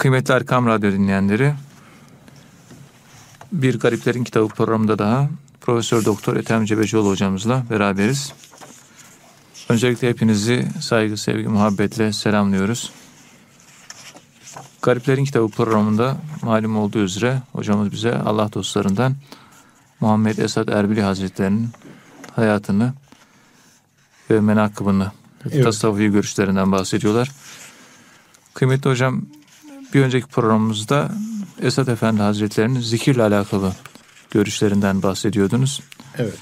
Kıymetli Erkam Radyo dinleyenleri, bir Gariplerin Kitabı programında daha Profesör Doktor Ethem Cebecioğlu hocamızla beraberiz. Öncelikle hepinizi saygı, sevgi, muhabbetle selamlıyoruz. Gariplerin Kitabı programında malum olduğu üzere hocamız bize Allah dostlarından Muhammed Esad Erbili Hazretleri'nin hayatını ve menakıbını, evet. tasavvufi görüşlerinden bahsediyorlar. Kıymetli hocam, bir önceki programımızda Esad Efendi Hazretleri'nin zikirle alakalı görüşlerinden bahsediyordunuz. Evet.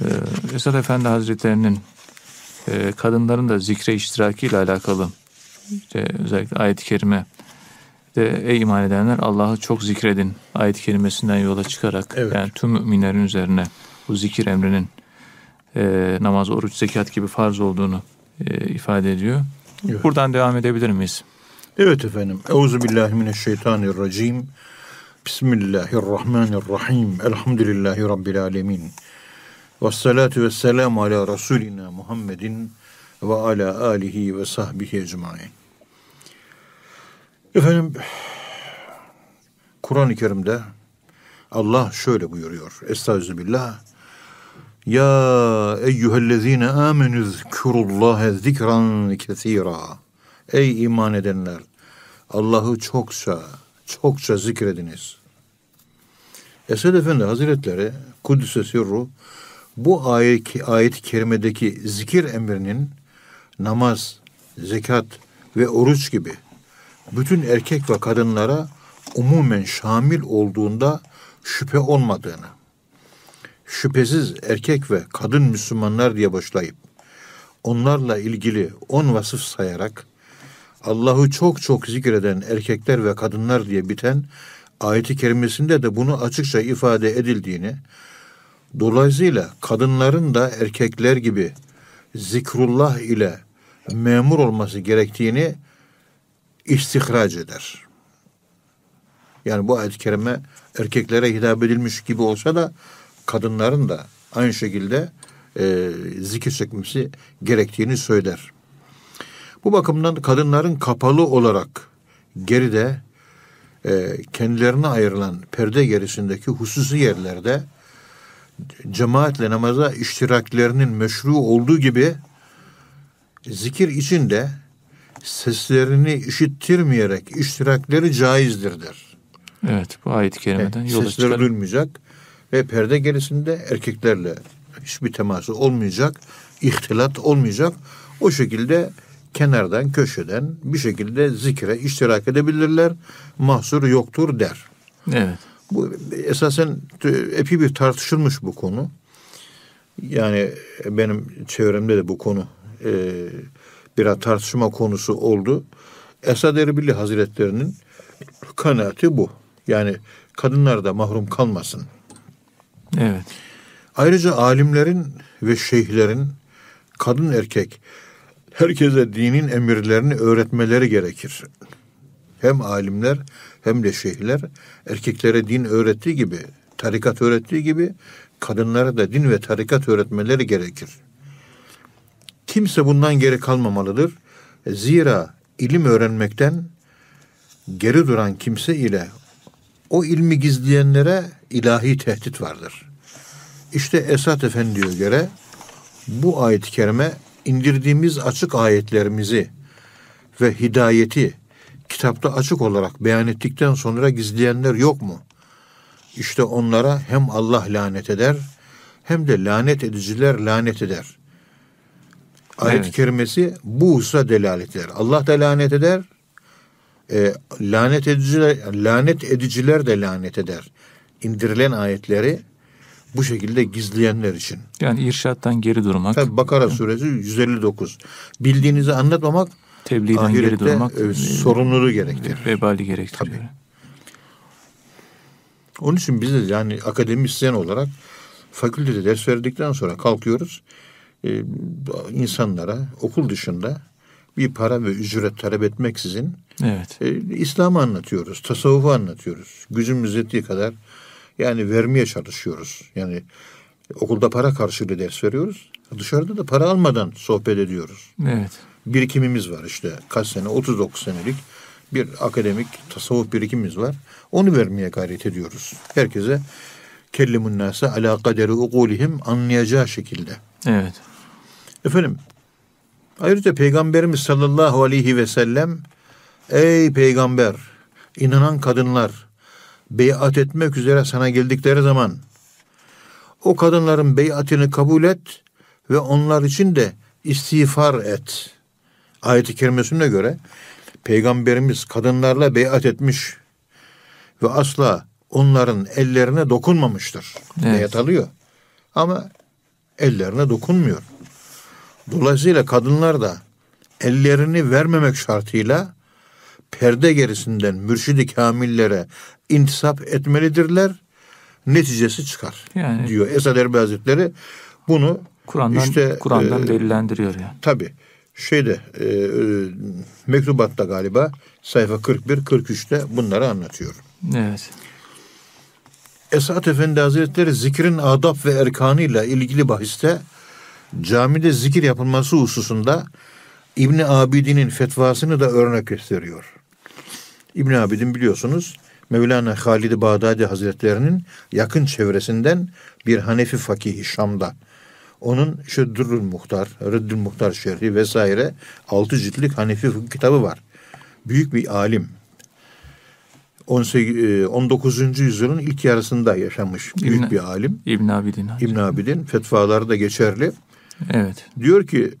Ee, Esad Efendi Hazretleri'nin e, kadınların da zikre iştiraki ile alakalı işte özellikle ayet-i kerime de ey iman edenler Allah'ı çok zikredin ayet-i kerimesinden yola çıkarak evet. yani tüm müminlerin üzerine bu zikir emrinin e, namaz, oruç, zekat gibi farz olduğunu e, ifade ediyor. Evet. Buradan devam edebilir miyiz? Evet efendim. Euzubillahimineşşeytanirracim. Bismillahirrahmanirrahim. Elhamdülillahi Rabbil alemin. Ve salatu ve selamu ala Resulina Muhammedin ve ala alihi ve sahbihi ecmain. Efendim, Kur'an-ı Kerim'de Allah şöyle buyuruyor. Estağfirullah. Ya eyyühellezine amenü zkurullaha zikran kesira. Ey iman edenler! Allah'ı çokça, çokça zikrediniz. Esed Efendi Hazretleri Kudüs'e sirru bu ayet, ayet-i kerimedeki zikir emrinin namaz, zekat ve oruç gibi bütün erkek ve kadınlara umumen şamil olduğunda şüphe olmadığını, şüphesiz erkek ve kadın Müslümanlar diye başlayıp onlarla ilgili on vasıf sayarak Allah'ı çok çok zikreden erkekler ve kadınlar diye biten ayeti kerimesinde de bunu açıkça ifade edildiğini, dolayısıyla kadınların da erkekler gibi zikrullah ile memur olması gerektiğini istihraç eder. Yani bu ayet-i kerime erkeklere hitap edilmiş gibi olsa da kadınların da aynı şekilde e, zikir çekmesi gerektiğini söyler. Bu bakımdan kadınların kapalı olarak geride e, kendilerine ayrılan perde gerisindeki hususi yerlerde cemaatle namaza iştiraklerinin meşru olduğu gibi zikir için de seslerini işittirmeyerek iştirakleri caizdir der. Evet bu ayet-i kerimeden yola Sesleri çıkalım. duyulmayacak ve perde gerisinde erkeklerle hiçbir teması olmayacak, ihtilat olmayacak. O şekilde kenardan, köşeden bir şekilde zikre iştirak edebilirler. Mahsur yoktur der. Evet. Bu esasen epi bir tartışılmış bu konu. Yani benim çevremde de bu konu e, biraz tartışma konusu oldu. Esad Erbil Hazretlerinin kanaati bu. Yani kadınlar da mahrum kalmasın. Evet. Ayrıca alimlerin ve şeyhlerin kadın erkek herkese dinin emirlerini öğretmeleri gerekir. Hem alimler hem de şeyhler erkeklere din öğrettiği gibi, tarikat öğrettiği gibi kadınlara da din ve tarikat öğretmeleri gerekir. Kimse bundan geri kalmamalıdır. Zira ilim öğrenmekten geri duran kimse ile o ilmi gizleyenlere ilahi tehdit vardır. İşte Esat Efendi'ye göre bu ayet-i kerime indirdiğimiz açık ayetlerimizi ve hidayeti kitapta açık olarak beyan ettikten sonra gizleyenler yok mu? İşte onlara hem Allah lanet eder hem de lanet ediciler lanet eder. Ayet-i evet. kerimesi bu hususa delalet eder. Allah da lanet eder. E, lanet ediciler lanet ediciler de lanet eder. İndirilen ayetleri bu şekilde gizleyenler için. Yani irşattan geri durmak. Tabi Bakara suresi 159. Bildiğinizi anlatmamak tebliğden geri durmak e, sorumluluğu gerektirir. Vebali gerektiriyor. Tabii. Onun için biz de yani akademisyen olarak fakültede ders verdikten sonra kalkıyoruz. E, insanlara okul dışında bir para ve ücret talep etmeksizin evet. e, İslam'ı anlatıyoruz, tasavvufu anlatıyoruz. Gücümüz yettiği kadar yani vermeye çalışıyoruz. Yani okulda para karşılığı ders veriyoruz. Dışarıda da para almadan sohbet ediyoruz. Evet. Birikimimiz var işte kaç sene 39 senelik bir akademik tasavvuf birikimimiz var. Onu vermeye gayret ediyoruz. Herkese kellimun nase ala kaderi ukulihim anlayacağı şekilde. Evet. Efendim ayrıca Peygamberimiz sallallahu aleyhi ve sellem ey peygamber inanan kadınlar beyat etmek üzere sana geldikleri zaman o kadınların beyatını kabul et ve onlar için de istiğfar et. Ayet-i kerimesine göre peygamberimiz kadınlarla beyat etmiş ve asla onların ellerine dokunmamıştır. Evet. Beyat alıyor ama ellerine dokunmuyor. Dolayısıyla kadınlar da ellerini vermemek şartıyla perde gerisinden mürşidi kamillere intisap etmelidirler. Neticesi çıkar Yani- diyor Esad Erbil Hazretleri. Bunu Kur'an'dan işte Kur'an'dan e, delillendiriyor yani. Tabi şeyde e, e, mektubatta galiba sayfa 41-43'te bunları anlatıyor. Evet. Esat Efendi Hazretleri zikrin adab ve erkanıyla ilgili bahiste camide zikir yapılması hususunda İbni Abidin'in fetvasını da örnek gösteriyor. İbni Abidin biliyorsunuz Mevlana Halid-i Bağdadi Hazretlerinin yakın çevresinden bir Hanefi fakihi Şam'da. Onun işte Durrul Muhtar, Rıddül Muhtar Şerhi vesaire altı ciltlik Hanefi fıkıh kitabı var. Büyük bir alim. 18, e, 19. yüzyılın ilk yarısında yaşamış büyük İbn- bir alim. İbn Abidin. İbn Abidin fetvaları da geçerli. Evet. Diyor ki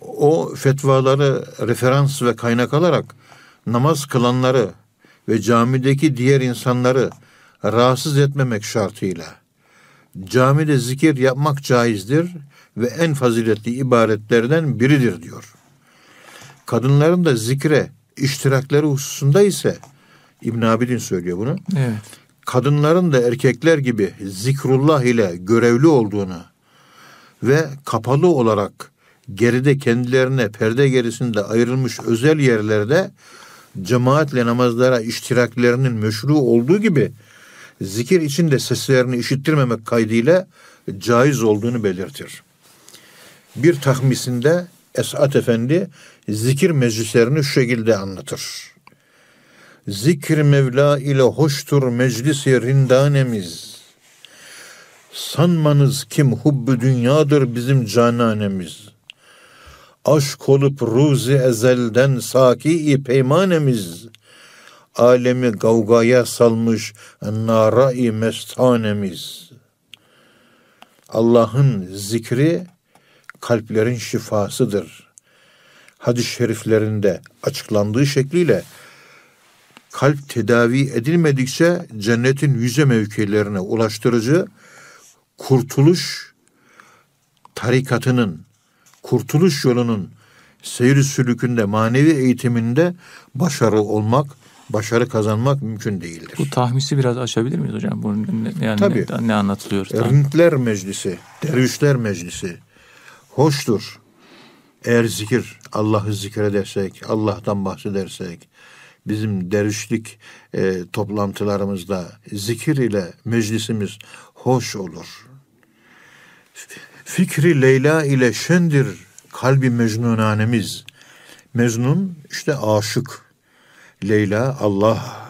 o fetvaları referans ve kaynak alarak namaz kılanları ve camideki diğer insanları rahatsız etmemek şartıyla camide zikir yapmak caizdir ve en faziletli ibaretlerden biridir diyor. Kadınların da zikre iştirakleri hususunda ise İbn Abidin söylüyor bunu Evet. kadınların da erkekler gibi zikrullah ile görevli olduğunu ve kapalı olarak geride kendilerine perde gerisinde ayrılmış özel yerlerde cemaatle namazlara iştiraklerinin meşru olduğu gibi zikir içinde seslerini işittirmemek kaydıyla caiz olduğunu belirtir. Bir tahmisinde Esat Efendi zikir meclislerini şu şekilde anlatır. Zikr Mevla ile hoştur meclisi rindanemiz. Sanmanız kim hubbu dünyadır bizim cananemiz. Aşk olup ruzi ezelden saki peymanemiz. Alemi gavgaya salmış nara-i mestanemiz. Allah'ın zikri kalplerin şifasıdır. Hadis-i şeriflerinde açıklandığı şekliyle kalp tedavi edilmedikçe cennetin yüce mevkilerine ulaştırıcı kurtuluş tarikatının, kurtuluş yolunun seyri sülükünde, manevi eğitiminde başarı olmak, başarı kazanmak mümkün değildir. Bu tahmisi biraz açabilir miyiz hocam? Bu ne, yani Tabii. ne, ne anlatılıyor? Tam? Rintler Meclisi, Dervişler Meclisi hoştur. Eğer zikir, Allah'ı zikredersek, Allah'tan bahsedersek, bizim dervişlik e, toplantılarımızda zikir ile meclisimiz hoş olur. Fikri Leyla ile şendir kalbi mecnunanemiz. Mecnun işte aşık. Leyla Allah.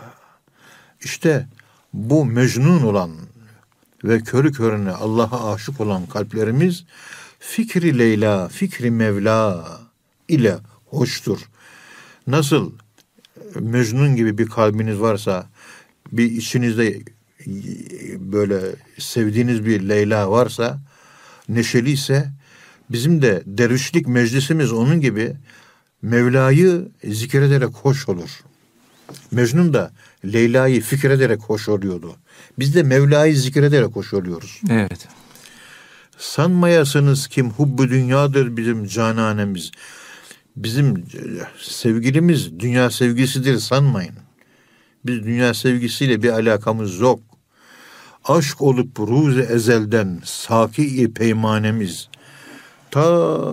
İşte bu mecnun olan ve körü körüne Allah'a aşık olan kalplerimiz fikri Leyla, fikri Mevla ile hoştur. Nasıl Mecnun gibi bir kalbiniz varsa, bir içinizde böyle sevdiğiniz bir Leyla varsa, neşeliyse, bizim de dervişlik meclisimiz onun gibi Mevla'yı zikrederek hoş olur. Mecnun da Leyla'yı fikrederek hoş oluyordu. Biz de Mevla'yı zikrederek hoş oluyoruz. Evet. Sanmayasınız kim hubbu dünyadır bizim cananemiz. Bizim sevgilimiz dünya sevgisidir sanmayın. Biz dünya sevgisiyle bir alakamız yok. Aşk olup ruzi ezelden saki peymanemiz. Ta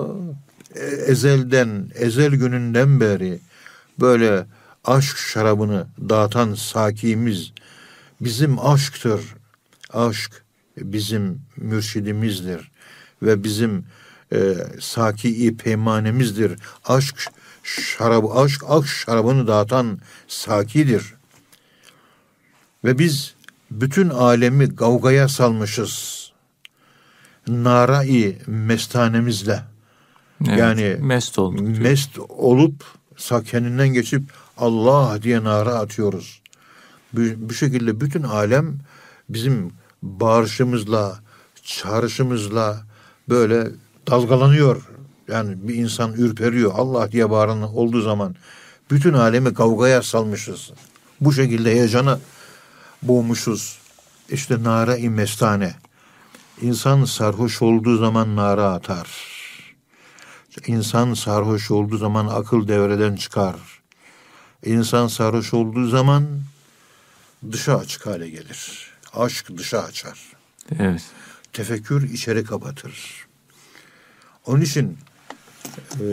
ezelden, ezel gününden beri böyle aşk şarabını dağıtan sakimiz bizim aşktır. Aşk bizim mürşidimizdir ve bizim e, saki peymanemizdir. Aşk şarabı aşk, aşk şarabını dağıtan sakidir. Ve biz bütün alemi kavgaya salmışız. Narai mestanemizle. Evet, Yani mest olduk. diyor. Mest olup sakeninden geçip Allah diye nara atıyoruz. Bu, bu şekilde bütün alem bizim bağırışımızla, çağrışımızla böyle dalgalanıyor. Yani bir insan ürperiyor Allah diye bağıran olduğu zaman bütün alemi kavgaya salmışız. Bu şekilde heyecana boğmuşuz. İşte nara-i mestane. İnsan sarhoş olduğu zaman nara atar. İnsan sarhoş olduğu zaman akıl devreden çıkar. İnsan sarhoş olduğu zaman dışa açık hale gelir. Aşk dışa açar. Evet. Tefekkür içeri kapatır. Onun için e,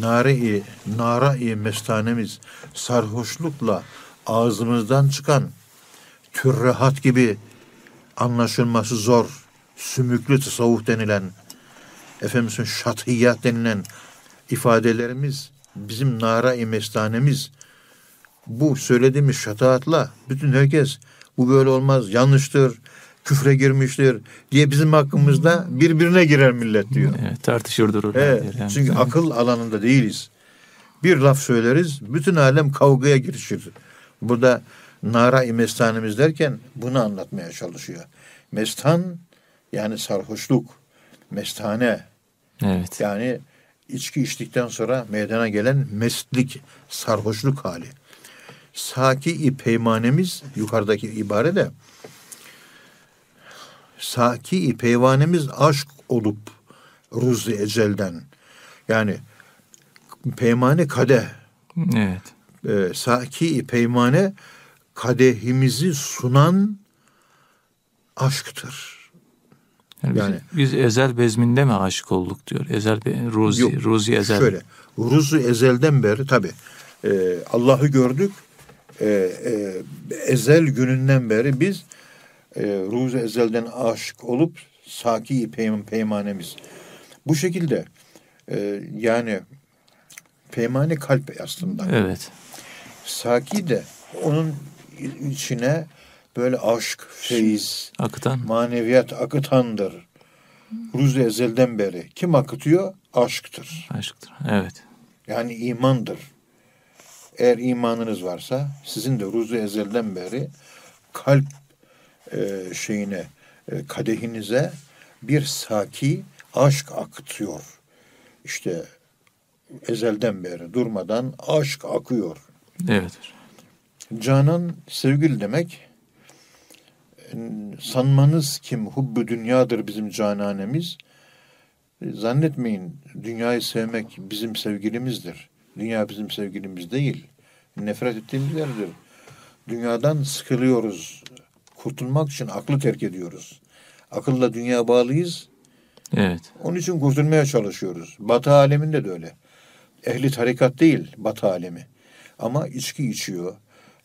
nare-i, nara-i mestanemiz sarhoşlukla ağzımızdan çıkan türrehat gibi anlaşılması zor, sümüklü tasavvuf denilen, efendimizin şatiyat denilen ifadelerimiz, bizim nara-i mestanemiz, bu söylediğimiz şataatla bütün herkes bu böyle olmaz, yanlıştır, küfre girmiştir diye bizim hakkımızda birbirine girer millet diyor. evet tartışır dururlar. Evet, yani. çünkü akıl alanında değiliz. Bir laf söyleriz, bütün alem kavgaya girişir. Burada nara-i mestanemiz derken bunu anlatmaya çalışıyor. Mestan yani sarhoşluk, mestane Evet. yani içki içtikten sonra meydana gelen mestlik, sarhoşluk hali. Saki-i peymanemiz yukarıdaki ibare de Saki-i peyvanemiz aşk olup ruzi ecelden yani peymane kadeh Evet. e, saki peymane kadehimizi sunan aşktır. Yani, biz- Yani- biz, ezel bezminde mi aşık olduk diyor. Ezel Ruzi, Yok, Ruzi ezel. Şöyle, ruzu ezelden beri tabi Allah'ı gördük. E, e, ezel gününden beri biz e, ruzu ezelden aşık olup saki peym peymanemiz. Bu şekilde e, yani peymane kalp aslında. Evet. Saki de onun içine böyle aşk, feyiz, Akıtan. maneviyat akıtandır. Ruz ezelden beri. Kim akıtıyor? Aşktır. Aşktır. Evet. Yani imandır. Eğer imanınız varsa sizin de ruzu ezelden beri kalp e, şeyine, e, kadehinize bir saki aşk akıtıyor. İşte ezelden beri durmadan aşk akıyor. Evet. Canan sevgili demek. Sanmanız kim hubbu dünyadır bizim cananemiz. Zannetmeyin dünyayı sevmek bizim sevgilimizdir. Dünya bizim sevgilimiz değil. Nefret ettiğimiz yerdir. Dünyadan sıkılıyoruz. Kurtulmak için aklı terk ediyoruz. Akılla dünya bağlıyız. Evet. Onun için kurtulmaya çalışıyoruz. Batı aleminde de öyle. Ehli tarikat değil Batı alemi. Ama içki içiyor.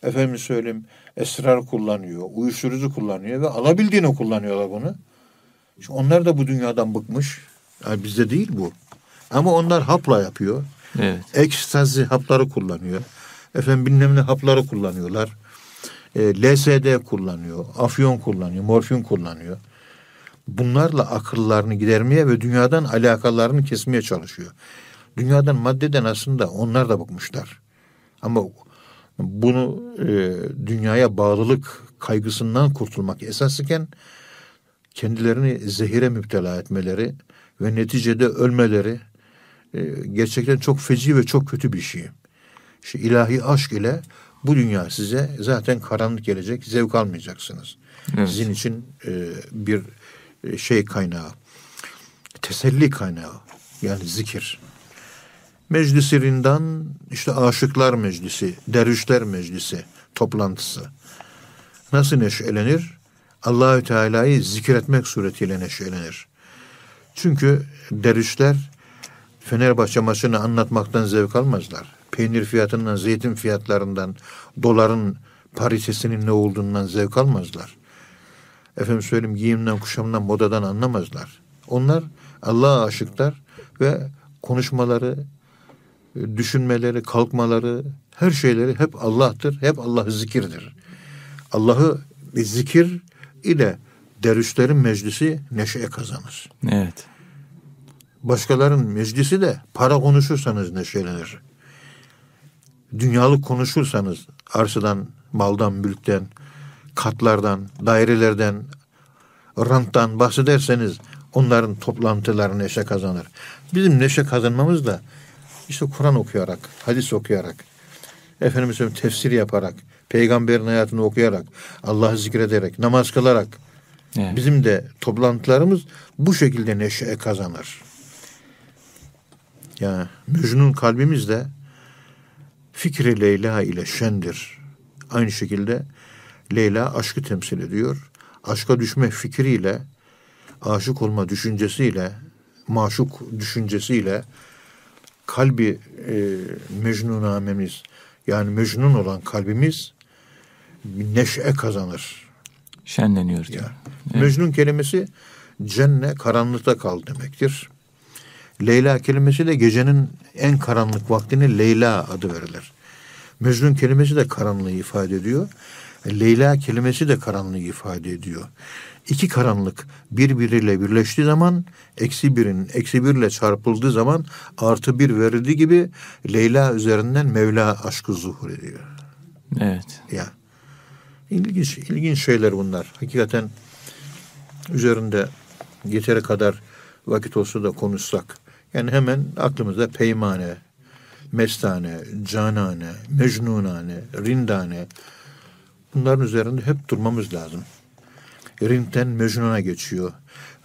Efendim söyleyeyim esrar kullanıyor, uyuşturucu kullanıyor ve alabildiğini kullanıyorlar bunu. Şimdi onlar da bu dünyadan bıkmış. Yani bizde değil bu. Ama onlar hapla yapıyor. Evet. Ekstazi hapları kullanıyor. Efendim bilmem ne hapları kullanıyorlar. E, LSD kullanıyor, afyon kullanıyor, morfin kullanıyor. Bunlarla akıllarını gidermeye ve dünyadan alakalarını kesmeye çalışıyor. Dünyadan maddeden aslında onlar da bıkmışlar. Ama bunu e, dünyaya bağlılık kaygısından kurtulmak esas iken kendilerini zehire müptela etmeleri ve neticede ölmeleri e, gerçekten çok feci ve çok kötü bir şey. İşte ilahi aşk ile bu dünya size zaten karanlık gelecek, zevk almayacaksınız. Evet. Sizin için e, bir e, şey kaynağı, teselli kaynağı yani zikir. Meclis-i Rindan işte aşıklar meclisi, dervişler meclisi toplantısı. Nasıl neşelenir? Allahü Teala'yı zikretmek suretiyle neşelenir. Çünkü dervişler Fenerbahçe maçını anlatmaktan zevk almazlar. Peynir fiyatından, zeytin fiyatlarından, doların paritesinin ne olduğundan zevk almazlar. Efendim söyleyeyim giyimden, kuşamdan, modadan anlamazlar. Onlar Allah'a aşıklar ve konuşmaları düşünmeleri, kalkmaları, her şeyleri hep Allah'tır. Hep Allah zikirdir. Allah'ı zikir ile dervişlerin meclisi neşe kazanır. Evet. Başkaların meclisi de para konuşursanız neşelenir. Dünyalık konuşursanız arsadan, maldan, mülkten, katlardan, dairelerden, ranttan bahsederseniz onların toplantıları neşe kazanır. Bizim neşe kazanmamız da işte Kur'an okuyarak, hadis okuyarak, Efendimiz tefsir yaparak, peygamberin hayatını okuyarak, Allah'ı zikrederek, namaz kılarak, evet. bizim de toplantılarımız bu şekilde neşe kazanır. Ya Mecnun kalbimiz de fikri Leyla ile şendir. Aynı şekilde Leyla aşkı temsil ediyor. Aşka düşme fikriyle, aşık olma düşüncesiyle, maşuk düşüncesiyle kalbi e, mecnunamemiz yani mecnun olan kalbimiz neşe kazanır. Şenleniyor. Ya. Evet. Mecnun kelimesi cenne karanlıkta kal demektir. Leyla kelimesi de gecenin en karanlık vaktine Leyla adı verilir. Mecnun kelimesi de karanlığı ifade ediyor. Leyla kelimesi de karanlığı ifade ediyor. İki karanlık birbiriyle birleştiği zaman eksi birin eksi birle çarpıldığı zaman artı bir verildiği gibi Leyla üzerinden Mevla aşkı zuhur ediyor. Evet. Ya. İlginç, ilginç şeyler bunlar. Hakikaten üzerinde yeteri kadar vakit olsa da konuşsak. Yani hemen aklımızda peymane, mestane, canane, mecnunane, rindane bunların üzerinde hep durmamız lazım. Rind'den Mecnun'a geçiyor.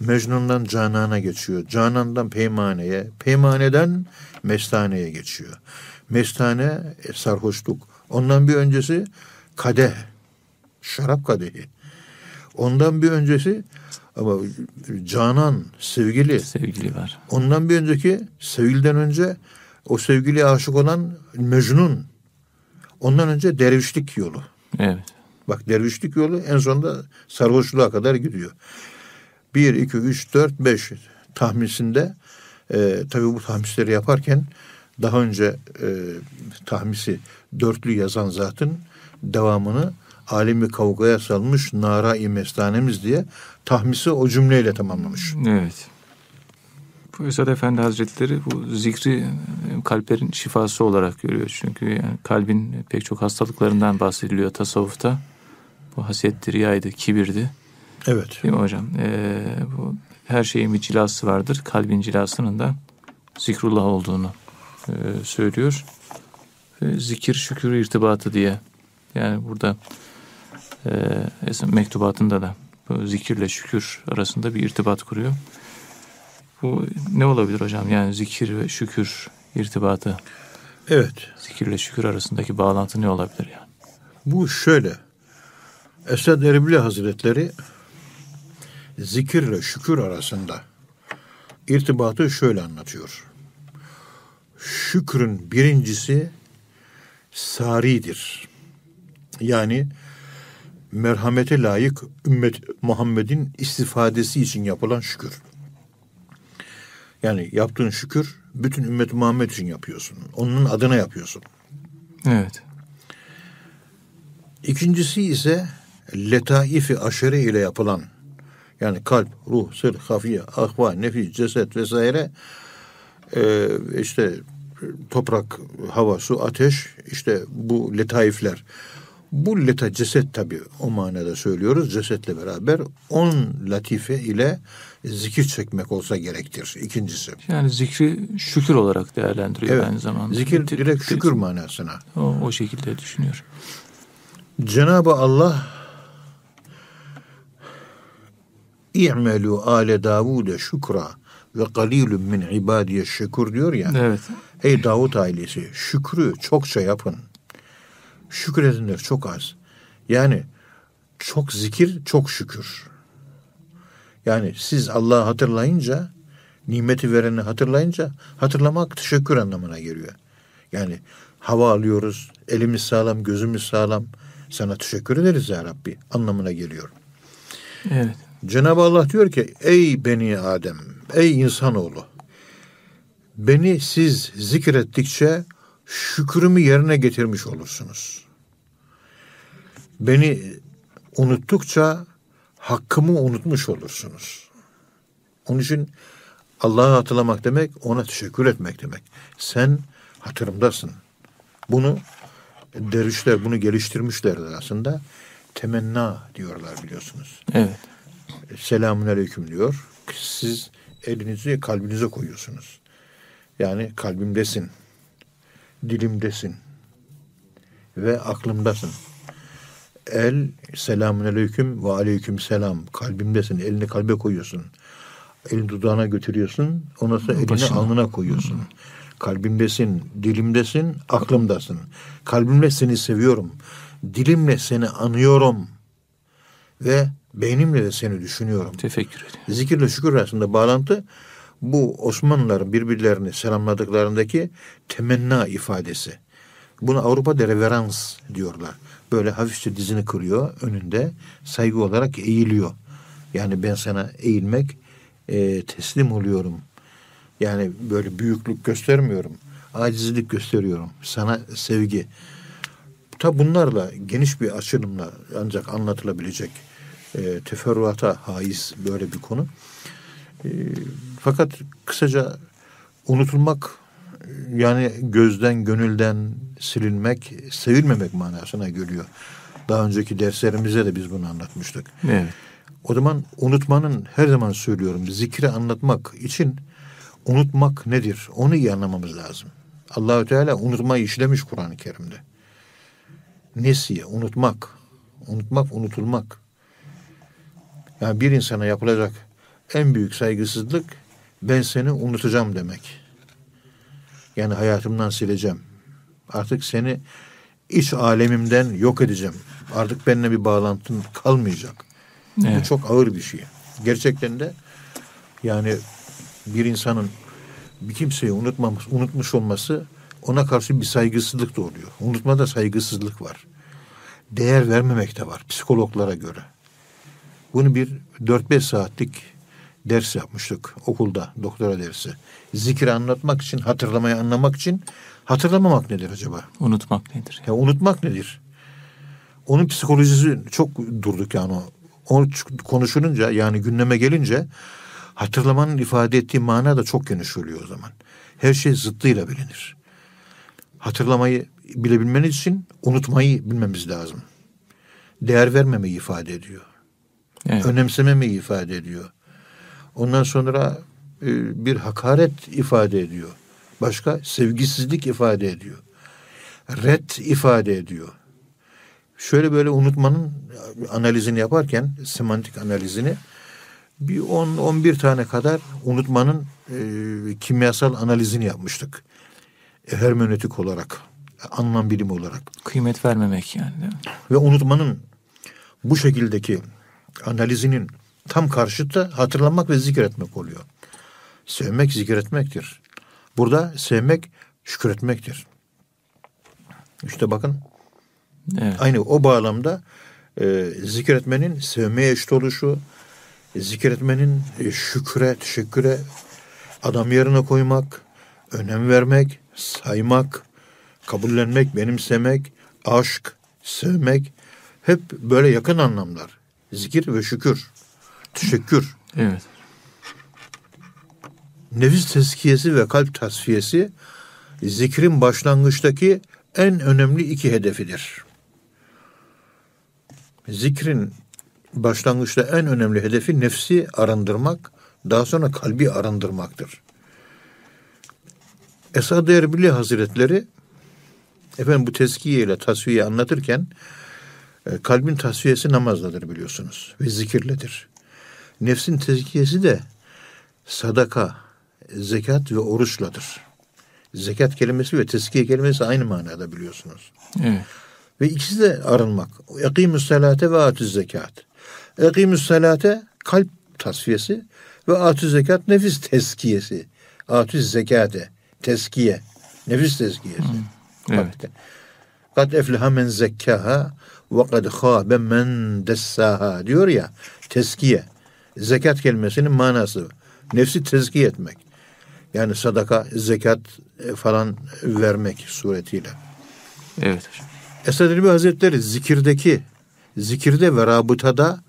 Mecnun'dan Canan'a geçiyor. Canan'dan Peymane'ye, Peymane'den Mestaneye geçiyor. Mestane e, sarhoşluk. Ondan bir öncesi kadeh, şarap kadehi. Ondan bir öncesi ama Canan, sevgili. Sevgili var. Ondan bir önceki sevgiliden önce o sevgiliye aşık olan Mecnun. Ondan önce dervişlik yolu. Evet. Bak dervişlik yolu en sonunda sarhoşluğa kadar gidiyor. Bir, iki, üç, dört, beş tahmisinde e, tabii bu tahmisleri yaparken daha önce e, tahmisi dörtlü yazan zatın devamını alemi kavgaya salmış nara-i mestanemiz diye tahmisi o cümleyle tamamlamış. Evet. Bu Esad Efendi Hazretleri bu zikri kalplerin şifası olarak görüyor. Çünkü yani kalbin pek çok hastalıklarından bahsediliyor tasavvufta. Bu hasettir, riyaydı, kibirdi. Evet. Değil mi hocam? Ee, bu her şeyin bir cilası vardır. Kalbin cilasının da zikrullah olduğunu e, söylüyor. E, zikir şükür irtibatı diye. Yani burada e, mektubatında da bu zikirle şükür arasında bir irtibat kuruyor. Bu ne olabilir hocam? Yani zikir ve şükür irtibatı. Evet. Zikirle şükür arasındaki bağlantı ne olabilir yani? Bu şöyle. Esad Erbil Hazretleri zikirle şükür arasında irtibatı şöyle anlatıyor. Şükrün birincisi saridir. Yani merhamete layık ümmet Muhammed'in istifadesi için yapılan şükür. Yani yaptığın şükür bütün ümmet Muhammed için yapıyorsun. Onun adına yapıyorsun. Evet. İkincisi ise letaifi aşere ile yapılan yani kalp, ruh, sır, hafiye, ahva, nefis, ceset vesaire e, işte toprak, hava, su, ateş işte bu letaifler. Bu leta ceset tabi o manada söylüyoruz. Cesetle beraber on latife ile zikir çekmek olsa gerektir. İkincisi. Yani zikri şükür olarak değerlendiriyor evet. aynı zamanda. Zikir direkt şükür manasına. O, o şekilde düşünüyor. Cenab-ı Allah İ'melu ale Davude şükra ve galilun min ibadiye şükür diyor ya. Evet. Ey Davut ailesi şükrü çokça yapın. Şükredenler çok az. Yani çok zikir, çok şükür. Yani siz Allah'ı hatırlayınca, nimeti vereni hatırlayınca hatırlamak teşekkür anlamına geliyor. Yani hava alıyoruz, elimiz sağlam, gözümüz sağlam. Sana teşekkür ederiz ya Rabbi anlamına geliyor. Evet. Cenab-ı Allah diyor ki ey beni Adem, ey insanoğlu Beni siz zikrettikçe şükrümü yerine getirmiş olursunuz. Beni unuttukça hakkımı unutmuş olursunuz. Onun için Allah'ı hatırlamak demek ona teşekkür etmek demek. Sen hatırımdasın. Bunu dervişler bunu geliştirmişlerdir aslında. Temenna diyorlar biliyorsunuz. Evet. Selamun aleyküm diyor. Siz elinizi kalbinize koyuyorsunuz. Yani kalbimdesin. Dilimdesin. Ve aklımdasın. El selamun aleyküm ve aleyküm selam. Kalbimdesin. Elini kalbe koyuyorsun. Elini dudağına götürüyorsun. Ondan sonra elini Başına. alnına koyuyorsun. Kalbimdesin, dilimdesin, aklımdasın. Kalbimle seni seviyorum. Dilimle seni anıyorum. Ve beynimle de seni düşünüyorum. Tefekkür ediyor. Zikirle şükür arasında bağlantı bu Osmanlıların birbirlerini selamladıklarındaki temenna ifadesi. Buna Avrupa'da reverans diyorlar. Böyle hafifçe dizini kırıyor önünde saygı olarak eğiliyor. Yani ben sana eğilmek e, teslim oluyorum. Yani böyle büyüklük göstermiyorum. Acizlik gösteriyorum. Sana sevgi. Tabi bunlarla geniş bir açılımla ancak anlatılabilecek e, teferruata haiz böyle bir konu. E, fakat kısaca unutulmak yani gözden gönülden silinmek, sevilmemek manasına geliyor. Daha önceki derslerimizde de biz bunu anlatmıştık. Evet. O zaman unutmanın her zaman söylüyorum zikri anlatmak için unutmak nedir? Onu iyi anlamamız lazım. Allahü Teala unutmayı işlemiş Kur'an-ı Kerim'de. Nesiye, unutmak. Unutmak, unutulmak. Yani bir insana yapılacak en büyük saygısızlık ben seni unutacağım demek. Yani hayatımdan sileceğim. Artık seni iç alemimden yok edeceğim. Artık benimle bir bağlantın kalmayacak. Bu Evet. çok ağır bir şey. Gerçekten de yani bir insanın bir kimseyi unutmamış, unutmuş olması ona karşı bir saygısızlık da oluyor. Unutmada saygısızlık var. Değer vermemek de var psikologlara göre. Bunu bir 4-5 saatlik ders yapmıştık okulda doktora dersi. Zikri anlatmak için, hatırlamayı anlamak için hatırlamamak nedir acaba? Unutmak nedir? Ya unutmak nedir? Onun psikolojisi çok durduk yani o. O konuşulunca yani gündeme gelince hatırlamanın ifade ettiği mana da çok geniş oluyor o zaman. Her şey zıttıyla bilinir. Hatırlamayı bilebilmeniz için unutmayı bilmemiz lazım. Değer vermemeyi ifade ediyor. Evet. Önemsememeyi ifade ediyor. Ondan sonra e, bir hakaret ifade ediyor. Başka sevgisizlik ifade ediyor. Red ifade ediyor. Şöyle böyle unutmanın analizini yaparken semantik analizini bir 10 11 tane kadar unutmanın e, kimyasal analizini yapmıştık. E, hermenötik olarak, anlam bilimi olarak Kıymet vermemek yani değil mi? ve unutmanın bu şekildeki analizinin tam karşıtı hatırlamak ve zikretmek oluyor. Sevmek zikretmektir. Burada sevmek şükretmektir. İşte bakın Evet. aynı o bağlamda e, zikretmenin sevmeye eşit oluşu, zikretmenin e, şükre, teşekküre adam yerine koymak, önem vermek, saymak, kabullenmek, benimsemek, aşk, sevmek hep böyle yakın anlamlar. Zikir ve şükür, teşekkür, Evet. nefis tezkiyesi ve kalp tasfiyesi zikrin başlangıçtaki en önemli iki hedefidir. Zikrin başlangıçta en önemli hedefi nefsi arındırmak, daha sonra kalbi arındırmaktır. Esad Erbil Hazretleri efendim bu tezkiye ile tasfiye anlatırken e, kalbin tasfiyesi namazladır biliyorsunuz ve zikirledir. Nefsin tezkiyesi de sadaka, zekat ve oruçladır. Zekat kelimesi ve teskiye kelimesi aynı manada biliyorsunuz. Evet. Ve ikisi de arınmak. Ekimüs salate ve atüz zekat. Ekimüs salate kalp tasfiyesi ve atüz zekat nefis teskiyesi. Atüz zekate teskiye. Nefis teskiyesi. Evet. Kad efleha men zekkaha ve kad khâbe men diyor ya teskiye. Zekat kelimesinin manası nefsi tezkiye etmek. Yani sadaka, zekat e, falan vermek suretiyle. Evet hocam. Esad Erbil Hazretleri zikirdeki, zikirde ve rabıtada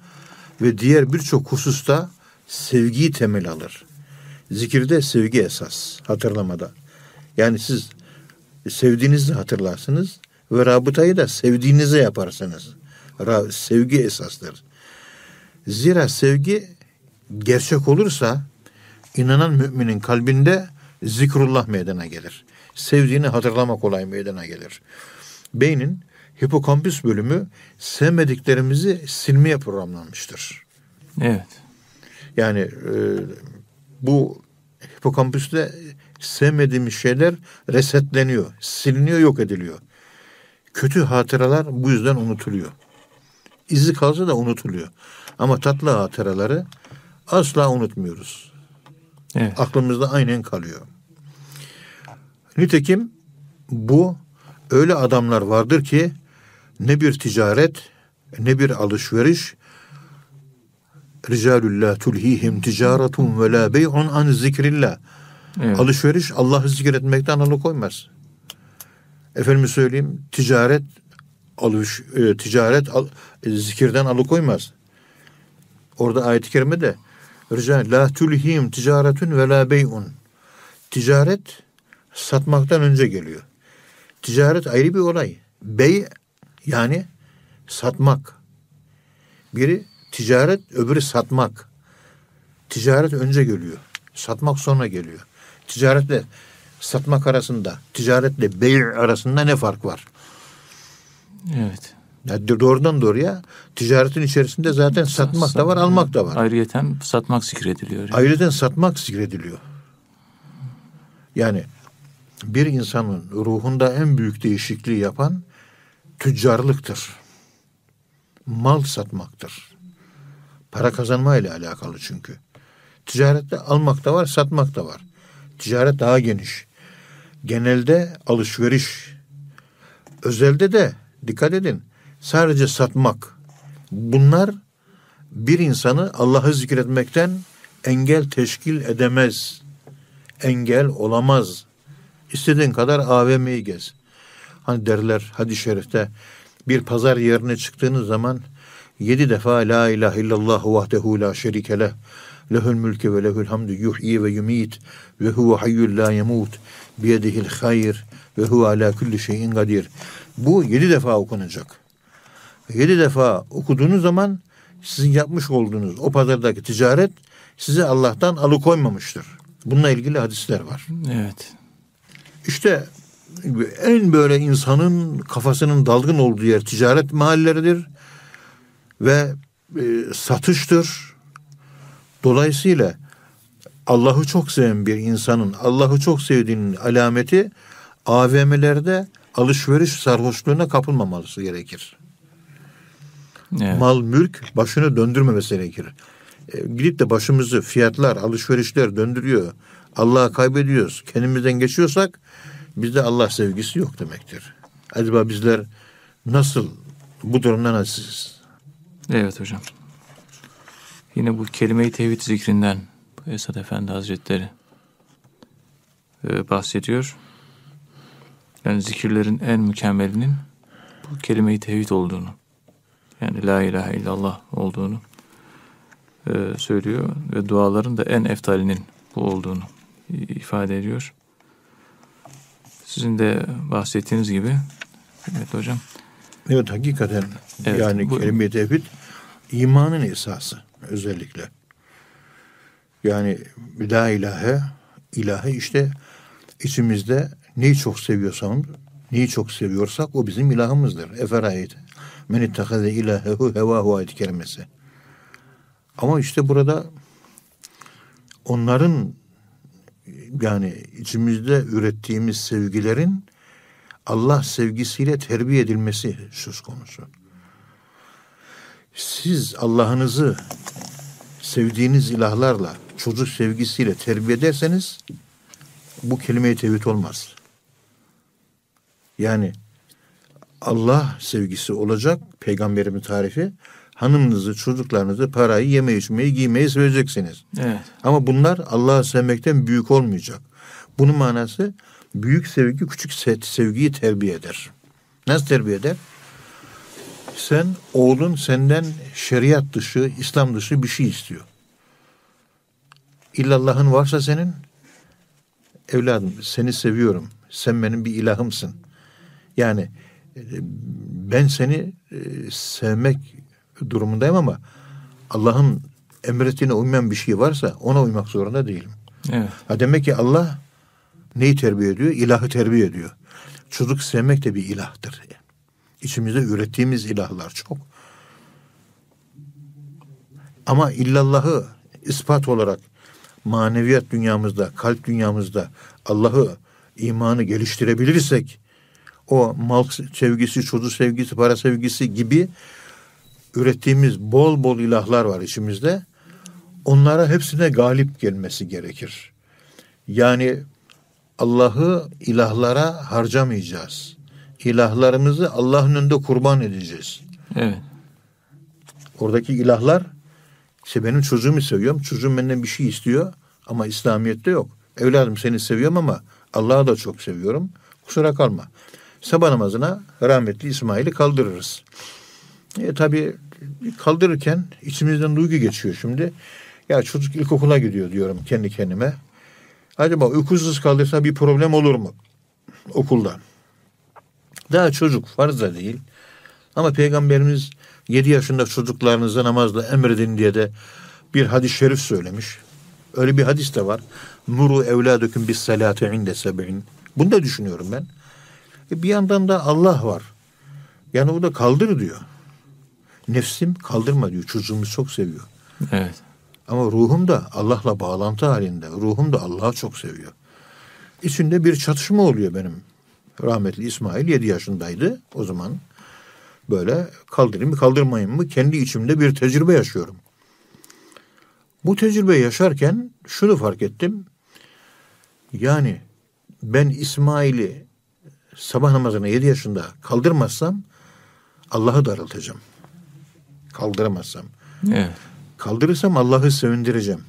ve diğer birçok hususta sevgiyi temel alır. Zikirde sevgi esas, hatırlamada. Yani siz sevdiğinizi hatırlarsınız ve rabıtayı da sevdiğinize yaparsınız. Ra- sevgi esastır. Zira sevgi gerçek olursa inanan müminin kalbinde zikrullah meydana gelir. Sevdiğini hatırlamak kolay meydana gelir. Beynin hipokampüs bölümü sevmediklerimizi silmeye programlanmıştır. Evet. Yani e, bu hipokampüste sevmediğimiz şeyler resetleniyor, siliniyor, yok ediliyor. Kötü hatıralar bu yüzden unutuluyor. İzi kalsa da unutuluyor. Ama tatlı hatıraları asla unutmuyoruz. Evet. Aklımızda aynen kalıyor. Nitekim bu öyle adamlar vardır ki ne bir ticaret ne bir alışveriş Ricalul la tulhihim ticaretun ve la bey'un an zikrillah. Evet. Alışveriş Allah'ı zikretmekten alıkoymaz. Efendim söyleyeyim ticaret alış e, ticaret al, e, zikirden alıkoymaz. Orada ayet-i kerimede Rical la tulhihim ticaretun ve la bey'un. Ticaret satmaktan önce geliyor. Ticaret ayrı bir olay. Bey yani satmak. Biri ticaret, öbürü satmak. Ticaret önce geliyor. Satmak sonra geliyor. Ticaretle satmak arasında, ticaretle bey arasında ne fark var? Evet. Yani doğrudan doğruya ticaretin içerisinde zaten satmak da var, almak da var. Ayrıyeten satmak zikrediliyor. Yani. Ayrıca satmak zikrediliyor. Yani bir insanın ruhunda en büyük değişikliği yapan tüccarlıktır. Mal satmaktır. Para kazanma ile alakalı çünkü. Ticarette almak da var, satmak da var. Ticaret daha geniş. Genelde alışveriş. Özelde de dikkat edin. Sadece satmak. Bunlar bir insanı Allah'ı zikretmekten engel teşkil edemez. Engel olamaz. İstediğin kadar AVM'yi gez. Hani derler hadis-i şerifte bir pazar yerine çıktığınız zaman yedi defa la ilahe illallah vahdehu la şerike leh lehül mülke ve lehül hamdu yuhyi ve yumit ve huve hayyul la yemut biyedihil hayr ve huve ala kulli şeyin kadir. Bu yedi defa okunacak. Yedi defa okuduğunuz zaman sizin yapmış olduğunuz o pazardaki ticaret sizi Allah'tan alıkoymamıştır. Bununla ilgili hadisler var. Evet. İşte en böyle insanın kafasının dalgın olduğu yer ticaret mahalleleridir ve e, satıştır. Dolayısıyla Allah'ı çok seven bir insanın Allah'ı çok sevdiğinin alameti AVM'lerde alışveriş sarhoşluğuna kapılmaması gerekir. Evet. Mal, mülk başını döndürmemesi gerekir. E, gidip de başımızı fiyatlar, alışverişler döndürüyor. Allah'ı kaybediyoruz. Kendimizden geçiyorsak bizde Allah sevgisi yok demektir. Acaba bizler nasıl bu durumdan aziziz? Evet hocam. Yine bu kelime-i tevhid zikrinden Esad Efendi Hazretleri e, bahsediyor. Yani zikirlerin en mükemmelinin bu kelime-i tevhid olduğunu, yani la ilahe illallah olduğunu e, söylüyor ve duaların da en eftalinin bu olduğunu ifade ediyor. Sizin de bahsettiğiniz gibi evet hocam Evet hakikaten Evet, yani bu- kelime-i tevhid imanın esası özellikle. Yani la ilahe, ilahe işte içimizde neyi çok seviyorsam, neyi çok seviyorsak o bizim ilahımızdır. Eferayet. Men ittehade ilahehu hevahu ayet kerimesi. Ama işte burada onların yani içimizde ürettiğimiz sevgilerin Allah sevgisiyle terbiye edilmesi söz konusu. Siz Allah'ınızı sevdiğiniz ilahlarla, çocuk sevgisiyle terbiye ederseniz bu kelime-i tevhid olmaz. Yani Allah sevgisi olacak peygamberimin tarifi. hanımınızı, çocuklarınızı, parayı, yeme içmeyi, giymeyi seveceksiniz. Evet. Ama bunlar Allah'ı sevmekten büyük olmayacak. Bunun manası büyük sevgi küçük sevgiyi terbiye eder. Nasıl terbiye eder? Sen oğlun senden şeriat dışı, İslam dışı bir şey istiyor. İllallahın varsa senin evladım seni seviyorum. Sen benim bir ilahımsın. Yani e, ben seni e, sevmek durumundayım ama Allah'ın emrettiğine uymayan bir şey varsa ona uymak zorunda değilim. Evet. Ha demek ki Allah neyi terbiye ediyor? İlahı terbiye ediyor. Çocuk sevmek de bir ilahtır. İçimizde ürettiğimiz ilahlar çok. Ama illallahı ispat olarak maneviyat dünyamızda, kalp dünyamızda Allah'ı, imanı geliştirebilirsek o mal sevgisi, çocuk sevgisi, para sevgisi gibi ürettiğimiz bol bol ilahlar var içimizde. Onlara hepsine galip gelmesi gerekir. Yani Allah'ı ilahlara harcamayacağız. İlahlarımızı Allah'ın önünde kurban edeceğiz. Evet. Oradaki ilahlar işte benim çocuğumu seviyorum. Çocuğum benden bir şey istiyor ama İslamiyet'te yok. Evladım seni seviyorum ama Allah'ı da çok seviyorum. Kusura kalma. Sabah namazına rahmetli İsmail'i kaldırırız. E, tabii kaldırırken içimizden duygu geçiyor şimdi. Ya çocuk ilkokula gidiyor diyorum kendi kendime. Acaba uykusuz kalırsa bir problem olur mu okulda? Daha çocuk farz değil. Ama Peygamberimiz 7 yaşında çocuklarınızı namazla emredin diye de bir hadis-i şerif söylemiş. Öyle bir hadis de var. Muru evladüküm bis salati inde seb'in. Bunu da düşünüyorum ben. E bir yandan da Allah var. Yani o da kaldır diyor. Nefsim kaldırma diyor. Çocuğumu çok seviyor. Evet. Ama ruhum da Allah'la bağlantı halinde. Ruhum da Allah'ı çok seviyor. İçinde bir çatışma oluyor benim. Rahmetli İsmail 7 yaşındaydı o zaman. Böyle kaldırayım mı kaldırmayayım mı kendi içimde bir tecrübe yaşıyorum. Bu tecrübe yaşarken şunu fark ettim. Yani ben İsmail'i sabah namazına 7 yaşında kaldırmazsam Allah'ı darıltacağım. Kaldıramazsam. Evet. Kaldırırsam Allah'ı sevindireceğim.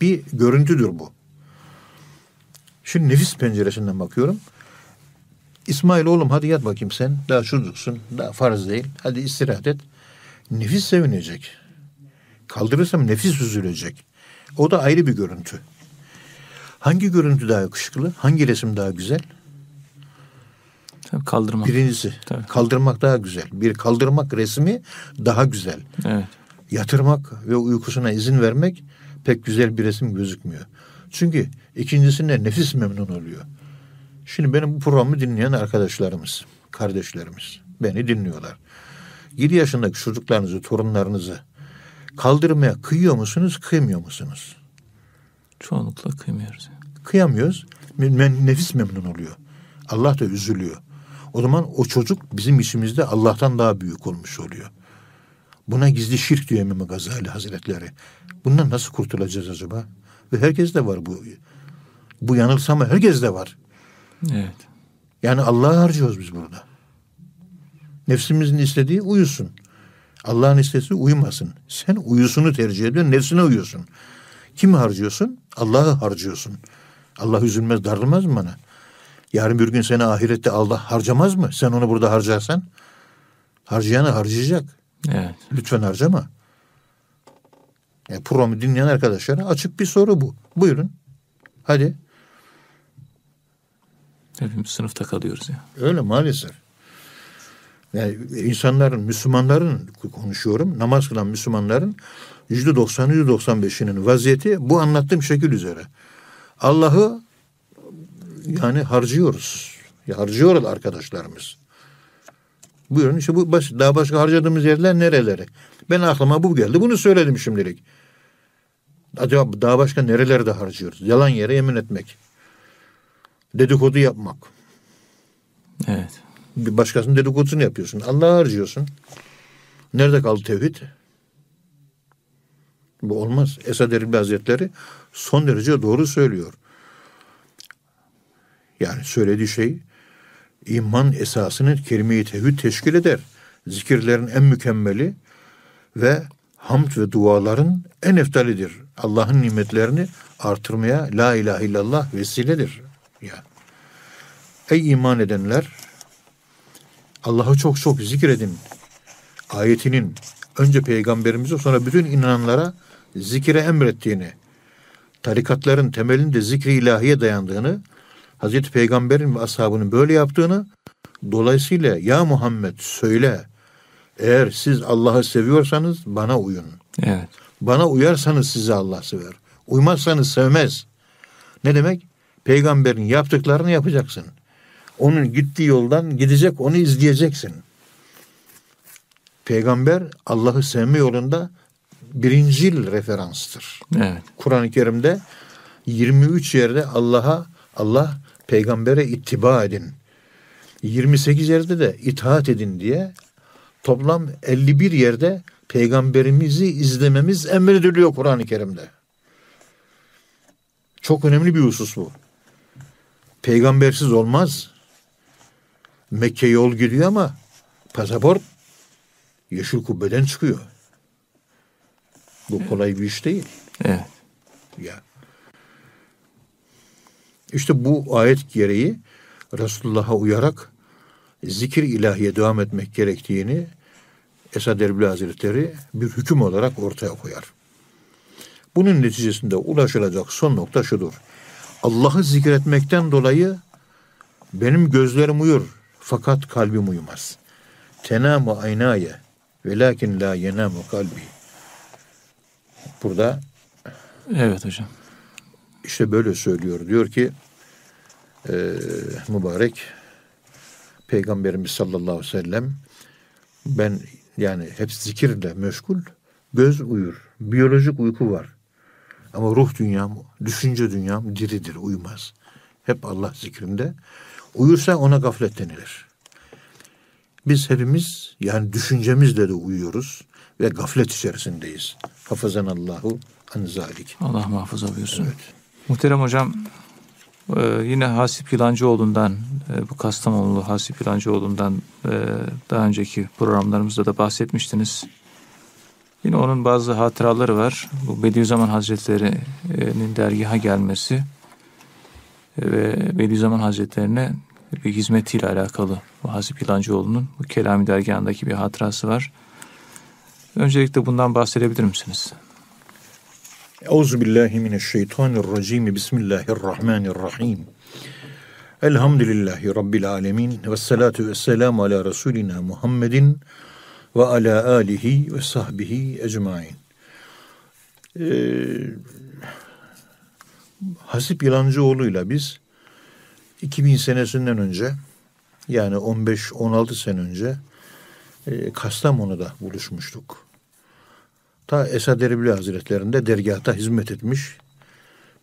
Bir görüntüdür bu. Şimdi nefis penceresinden bakıyorum. İsmail oğlum hadi yat bakayım sen. Daha çocuksun. Daha farz değil. Hadi istirahat et. Nefis sevinecek. Kaldırırsam nefis üzülecek. O da ayrı bir görüntü. Hangi görüntü daha yakışıklı? Hangi resim daha güzel? Tabii kaldırmak. Birincisi Tabii. kaldırmak daha güzel. Bir kaldırmak resmi daha güzel. Evet. Yatırmak ve uykusuna izin vermek pek güzel bir resim gözükmüyor. Çünkü ikincisinde nefis memnun oluyor. Şimdi benim bu programı dinleyen arkadaşlarımız, kardeşlerimiz beni dinliyorlar. 7 yaşındaki çocuklarınızı, torunlarınızı kaldırmaya kıyıyor musunuz, kıymıyor musunuz? Çoğunlukla kıymıyoruz. Kıyamıyoruz. Nefis memnun oluyor. Allah da üzülüyor. O zaman o çocuk bizim işimizde Allah'tan daha büyük olmuş oluyor. Buna gizli şirk diyor İmam Gazali Hazretleri. Bundan nasıl kurtulacağız acaba? Ve herkes de var bu. Bu yanılsama herkes de var. Evet. Yani Allah'ı harcıyoruz biz burada. Nefsimizin istediği uyusun. Allah'ın istediği uyumasın. Sen uyusunu tercih ediyorsun, nefsine uyuyorsun. Kimi harcıyorsun? Allah'ı harcıyorsun. Allah üzülmez, darılmaz mı bana? Yarın bir gün seni ahirette Allah harcamaz mı? Sen onu burada harcarsan. Harcayanı harcayacak. Evet. Lütfen harcama. Yani programı dinleyen arkadaşlara açık bir soru bu. Buyurun. Hadi. Hepimiz sınıfta kalıyoruz ya. Öyle maalesef. Yani insanların, Müslümanların konuşuyorum. Namaz kılan Müslümanların yüzde doksanı, yüzde doksan beşinin vaziyeti bu anlattığım şekil üzere. Allah'ı yani harcıyoruz. Ya harcıyorlar arkadaşlarımız. Buyurun işte bu baş, daha başka harcadığımız yerler nereleri? Ben aklıma bu geldi. Bunu söyledim şimdilik. Acaba daha başka nerelerde harcıyoruz? Yalan yere yemin etmek. Dedikodu yapmak. Evet. Bir başkasının dedikodusunu yapıyorsun. Allah'a harcıyorsun. Nerede kaldı tevhid? Bu olmaz. Esad Erbil Hazretleri son derece doğru söylüyor. Yani söylediği şey iman esasını kelime-i tevhid teşkil eder. Zikirlerin en mükemmeli ve hamd ve duaların en eftalidir. Allah'ın nimetlerini artırmaya la ilahe illallah vesiledir. Ya. Ey iman edenler Allah'ı çok çok zikredin. Ayetinin önce peygamberimize sonra bütün inananlara zikire emrettiğini, tarikatların temelinde zikri ilahiye dayandığını, Hazreti Peygamber'in ve ashabının böyle yaptığını, dolayısıyla ya Muhammed söyle, eğer siz Allah'ı seviyorsanız bana uyun. Evet. Bana uyarsanız sizi Allah sever. Uymazsanız sevmez. Ne demek? Peygamberin yaptıklarını yapacaksın. Onun gittiği yoldan gidecek, onu izleyeceksin. Peygamber Allah'ı sevme yolunda birincil referanstır. Evet. Kur'an-ı Kerim'de 23 yerde Allah'a Allah peygambere ittiba edin. 28 yerde de itaat edin diye toplam 51 yerde peygamberimizi izlememiz emrediliyor Kur'an-ı Kerim'de. Çok önemli bir husus bu. Peygambersiz olmaz. Mekke yol gidiyor ama pasaport yeşil kubbeden çıkıyor. Bu kolay bir iş değil. Evet. Ya. İşte bu ayet gereği Resulullah'a uyarak zikir ilahiye devam etmek gerektiğini Esad Erbil Hazretleri bir hüküm olarak ortaya koyar. Bunun neticesinde ulaşılacak son nokta şudur. Allah'ı zikretmekten dolayı benim gözlerim uyur fakat kalbim uyumaz. Tenamu aynaye ve lakin la yenamu kalbi. Burada Evet hocam. işte böyle söylüyor. Diyor ki e, mübarek Peygamberimiz sallallahu aleyhi ve sellem ben yani hep zikirle meşgul göz uyur. Biyolojik uyku var. Ama ruh dünyam, düşünce dünyam diridir, uyumaz. Hep Allah zikrinde. Uyursa ona gaflet denilir. Biz hepimiz yani düşüncemizle de uyuyoruz ve gaflet içerisindeyiz. Hafızanallahu an zalik. Allah muhafaza buyursun. Evet. Muhterem hocam e, yine Hasip Yılancıoğlu'ndan e, bu Kastamonulu Hasip Yılancıoğlu'ndan e, daha önceki programlarımızda da bahsetmiştiniz. Yine onun bazı hatıraları var. Bu Bediüzzaman Hazretleri'nin dergaha gelmesi ve Bediüzzaman Hazretlerine bir hizmetiyle alakalı Hasip Yılancıoğlu'nun bu Kelami dergahındaki bir hatırası var. Öncelikle bundan bahsedebilir misiniz? Euzu billahi mineşşeytanirracim. Bismillahirrahmanirrahim. Elhamdülillahi rabbil alamin ve salatu vesselamu ala resulina Muhammedin ve ala alihi ve sahbihi ecmaîn. Ee, Hasip Yılancıoğlu'yla biz 2000 senesinden önce yani 15-16 sene önce e, Kastamonu'da buluşmuştuk. Ta Esad Erbil Hazretlerinde dergahta hizmet etmiş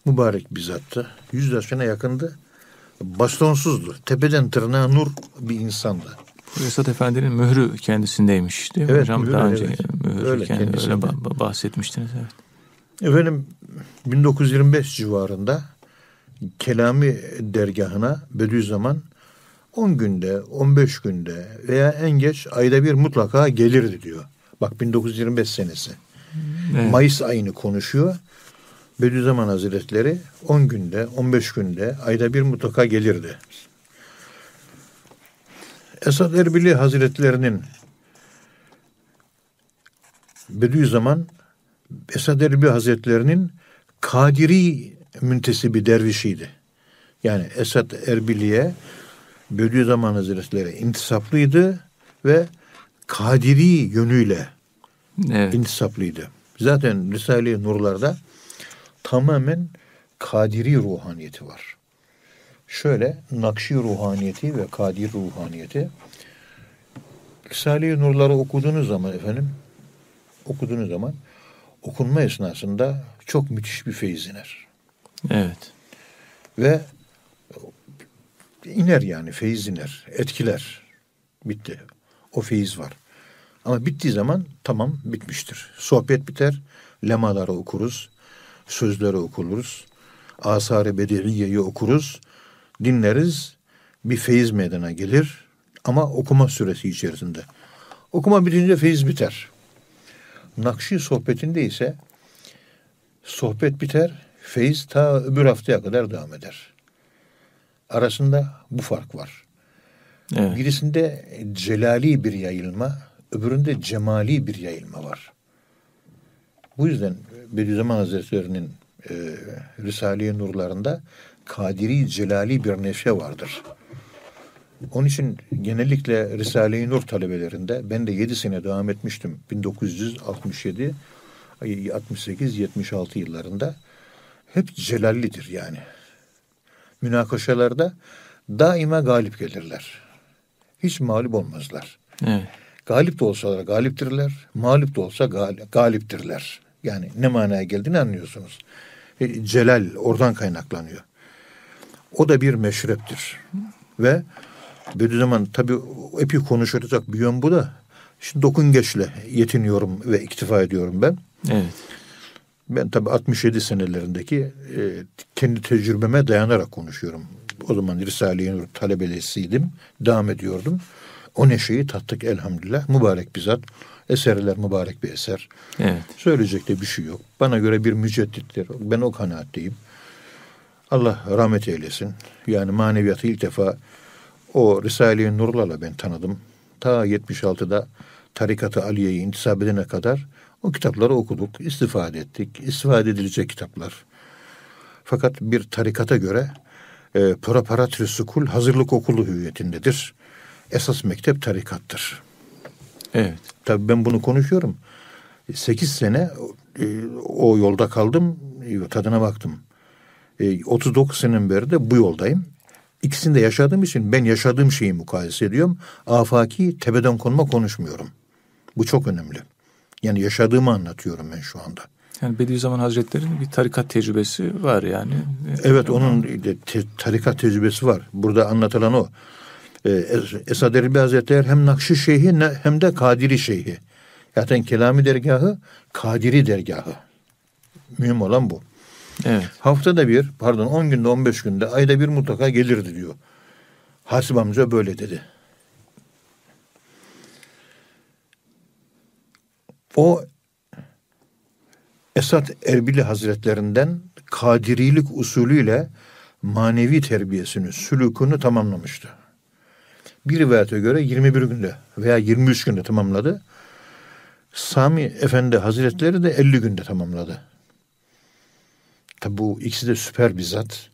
mübarek bir zattı. Yüz yaşına yakındı. Bastonsuzdu. Tepeden tırnağa nur bir insandı. Esat Efendi'nin mührü kendisindeymiş değil mi Evet, hocam? mührü, Daha önce evet. mührü Öyle, kendi, öyle kendisinde. ba- bahsetmiştiniz. Evet. Efendim 1925 civarında Kelami dergahına Bediüzzaman 10 günde, 15 günde veya en geç ayda bir mutlaka gelirdi diyor. Bak 1925 senesi. Evet. Mayıs ayını konuşuyor. Bediüzzaman Hazretleri 10 günde, 15 günde ayda bir mutlaka gelirdi. Esad Erbili Hazretlerinin Bediüzzaman Esad Erbil Hazretlerinin Kadiri müntesibi dervişiydi. Yani Esad Erbili'ye Bediüzzaman Hazretleri intisaplıydı ve Kadiri yönüyle Evet. intisaplıydı. Zaten Risale-i Nurlar'da tamamen Kadiri ruhaniyeti var. Şöyle Nakşi ruhaniyeti ve Kadir ruhaniyeti Risale-i Nurları okuduğunuz zaman efendim okuduğunuz zaman okunma esnasında çok müthiş bir feyiz iner. Evet. Ve iner yani feyiz iner, etkiler. Bitti. O feyiz var. Ama bittiği zaman tamam bitmiştir. Sohbet biter, lemaları okuruz, sözleri okuruz, asar-ı bedeliyeyi okuruz, dinleriz, bir feyiz meydana gelir ama okuma süresi içerisinde. Okuma bitince feyiz biter. Nakşi sohbetinde ise sohbet biter, feyiz ta öbür haftaya kadar devam eder. Arasında bu fark var. Evet. Birisinde celali bir yayılma, öbüründe cemali bir yayılma var. Bu yüzden Bediüzzaman Hazretleri'nin e, Risale-i Nurlarında kadiri celali bir neşe vardır. Onun için genellikle Risale-i Nur talebelerinde ben de 7 sene devam etmiştim. 1967 68 76 yıllarında hep celallidir yani. Münakaşalarda daima galip gelirler. Hiç mağlup olmazlar. Evet. Galip de olsalar galiptirler, mağlup da olsa gal- galiptirler. Yani ne manaya geldiğini anlıyorsunuz. E, celal oradan kaynaklanıyor. O da bir meşreptir. Ve Bediüzzaman tabi epey konuşulacak bir yön bu da. Şimdi dokungeçle yetiniyorum ve iktifa ediyorum ben. Evet. Ben tabi 67 senelerindeki e, kendi tecrübeme dayanarak konuşuyorum. O zaman Risale-i Nur talebelesiydim. Devam ediyordum. O neşeyi tattık elhamdülillah. Mübarek bizzat. Eserler mübarek bir eser. Evet. Söyleyecek de bir şey yok. Bana göre bir müceddittir. Ben o kanaatteyim. Allah rahmet eylesin. Yani maneviyatı ilk defa o Risale-i Nur'larla ben tanıdım. Ta 76'da Tarikat-ı Aliye'yi intisap edene kadar o kitapları okuduk, istifade ettik. İstifade edilecek kitaplar. Fakat bir tarikata göre e, preparatri sukul hazırlık okulu hüviyetindedir. Esas mektep tarikattır. Evet. Tabii ben bunu konuşuyorum. 8 sene e, o yolda kaldım, tadına baktım. E, 39 senenin beri de bu yoldayım. İkisinde yaşadığım için ben yaşadığım şeyi mukayese ediyorum. Afaki tepeden konma konuşmuyorum. Bu çok önemli. Yani yaşadığımı anlatıyorum ben şu anda. Yani Bediüzzaman Hazretleri'nin bir tarikat tecrübesi var yani. Evet onun de, te, tarikat tecrübesi var. Burada anlatılan o. Ee, Es- Esad Erbil Hazretleri hem Nakşi Şeyhi hem de Kadiri Şeyhi. Zaten Kelami dergahı Kadiri dergahı. Mühim olan bu. Evet. Haftada bir, pardon 10 günde 15 günde, ayda bir mutlaka gelirdi diyor. Hasip amca böyle dedi. O Esat Erbili Hazretlerinden kadirilik usulüyle manevi terbiyesini, sülükünü tamamlamıştı. Bir rivayete göre 21 günde veya 23 günde tamamladı. Sami Efendi Hazretleri de 50 günde tamamladı. Tabi bu ikisi de süper bir zat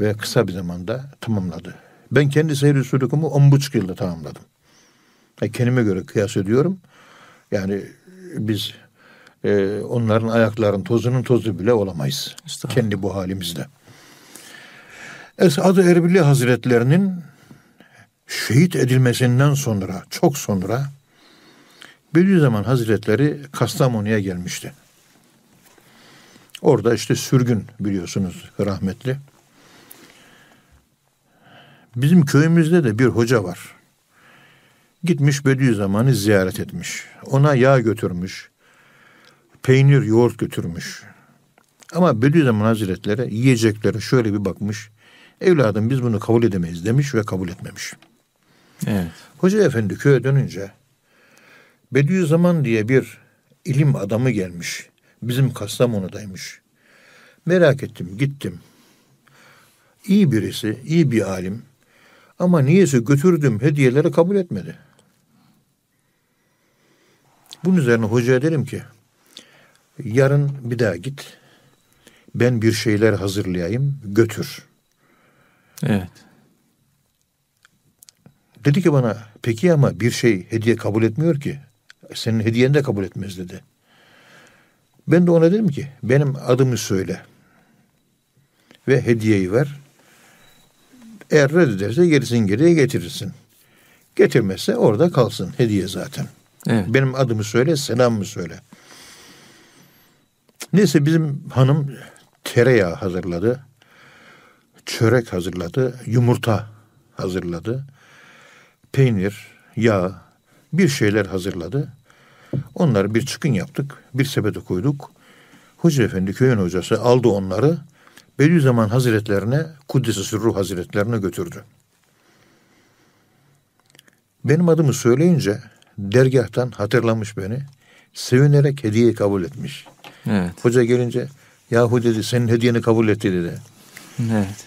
ve kısa bir zamanda tamamladı. Ben kendi seyri sülükümü on buçuk yılda tamamladım. E, kendime göre kıyas ediyorum. Yani biz e, onların ayaklarının tozunun tozu bile olamayız. Kendi bu halimizde. Esad-ı Erbili Hazretlerinin şehit edilmesinden sonra, çok sonra Bediüzzaman Hazretleri Kastamonu'ya gelmişti. Orada işte sürgün biliyorsunuz rahmetli. Bizim köyümüzde de bir hoca var. Gitmiş Bediüzzaman'ı ziyaret etmiş. Ona yağ götürmüş. Peynir, yoğurt götürmüş. Ama Bediüzzaman Hazretleri yiyeceklere şöyle bir bakmış. Evladım biz bunu kabul edemeyiz demiş ve kabul etmemiş. Evet. Hoca efendi köye dönünce Bediüzzaman diye bir ilim adamı gelmiş. Bizim Kastamonu'daymış. Merak ettim, gittim. İyi birisi, iyi bir alim. Ama niyeyse götürdüm hediyeleri kabul etmedi. Bunun üzerine hocaya derim ki, yarın bir daha git. Ben bir şeyler hazırlayayım, götür. Evet. Dedi ki bana peki ama bir şey hediye kabul etmiyor ki. Senin hediyeni de kabul etmez dedi. Ben de ona dedim ki benim adımı söyle. Ve hediyeyi ver. Eğer reddederse gerisini geriye getirirsin. Getirmezse orada kalsın hediye zaten. Evet. Benim adımı söyle, selamımı söyle. Neyse bizim hanım tereyağı hazırladı. Çörek hazırladı. Yumurta hazırladı. Peynir, yağ, bir şeyler hazırladı. Onları bir çıkın yaptık. Bir sepete koyduk. Hoca Efendi köyün hocası aldı onları. Bediüzzaman Hazretlerine, Kuddesi Sürruh Hazretlerine götürdü. Benim adımı söyleyince dergahtan hatırlamış beni. Sevinerek hediyeyi kabul etmiş. Evet. Hoca gelince yahu dedi senin hediyeni kabul etti dedi. Evet.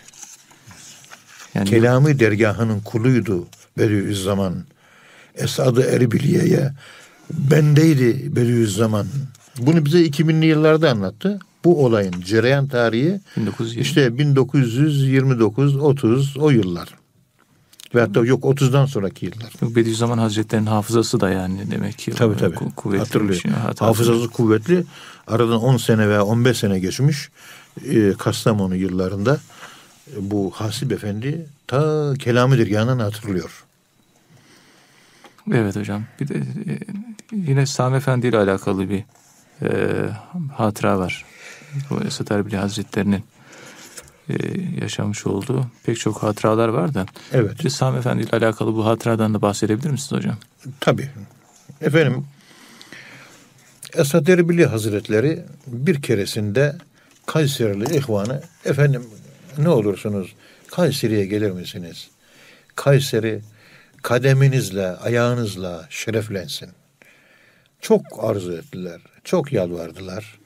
Yani Kelami dergahının kuluydu Bediüzzaman. Esad-ı Erbiliye'ye bendeydi Bediüzzaman. Bunu bize 2000'li yıllarda anlattı. Bu olayın cereyan tarihi 1920. işte 1929, 30 o yıllar. Ve hatta yok 30'dan sonraki yıllar. Bediüzzaman Hazretleri'nin hafızası da yani demek ki. Tabii tabii. Ku- kuvvetli Hatırlıyor. şey. Hat- Hafızası kuvvetli. Aradan 10 sene veya 15 sene geçmiş. Ee, Kastamonu yıllarında e, bu Hasip Efendi ta Kelami Dergahı'ndan hatırlıyor. Evet hocam. Bir de e, yine Sami Efendi ile alakalı bir e, hatıra var. Bu Esat Erbil Hazretleri'nin e, yaşamış olduğu pek çok hatıralar var da. Evet. Bir Sami Efendi ile alakalı bu hatıradan da bahsedebilir misiniz hocam? Tabii. Efendim Esad Erbili Hazretleri bir keresinde Kayserili ihvanı efendim ne olursunuz Kayseri'ye gelir misiniz? Kayseri kademinizle, ayağınızla şereflensin. Çok arzu ettiler, çok yalvardılar.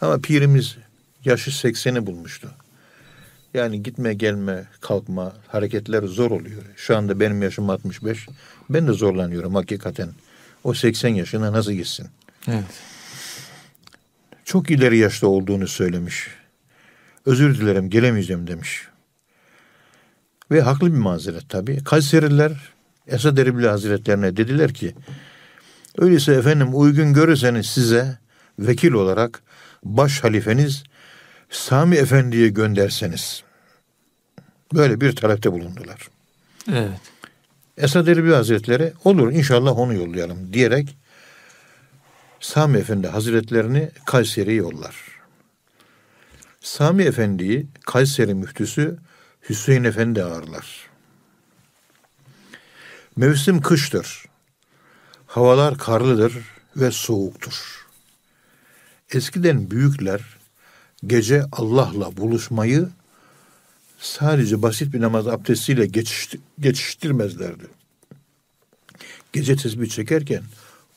Ama pirimiz yaşı sekseni bulmuştu. Yani gitme gelme kalkma hareketler zor oluyor. Şu anda benim yaşım 65. Ben de zorlanıyorum hakikaten. O 80 yaşına nasıl gitsin? Evet. Çok ileri yaşta olduğunu söylemiş. Özür dilerim gelemeyeceğim demiş. Ve haklı bir mazeret tabii. Kayseriler Esad Erbil Hazretlerine dediler ki öyleyse efendim uygun görürseniz size vekil olarak baş halifeniz Sami Efendi'ye gönderseniz. Böyle bir talepte bulundular. Evet. Esad Erbil Hazretleri olur inşallah onu yollayalım diyerek Sami Efendi Hazretlerini Kayseri'ye yollar. Sami Efendi'yi Kayseri müftüsü Hüseyin Efendi ağırlar. Mevsim kıştır. Havalar karlıdır ve soğuktur. Eskiden büyükler gece Allah'la buluşmayı sadece basit bir namaz abdestiyle geçişti- geçiştirmezlerdi. Gece tesbih çekerken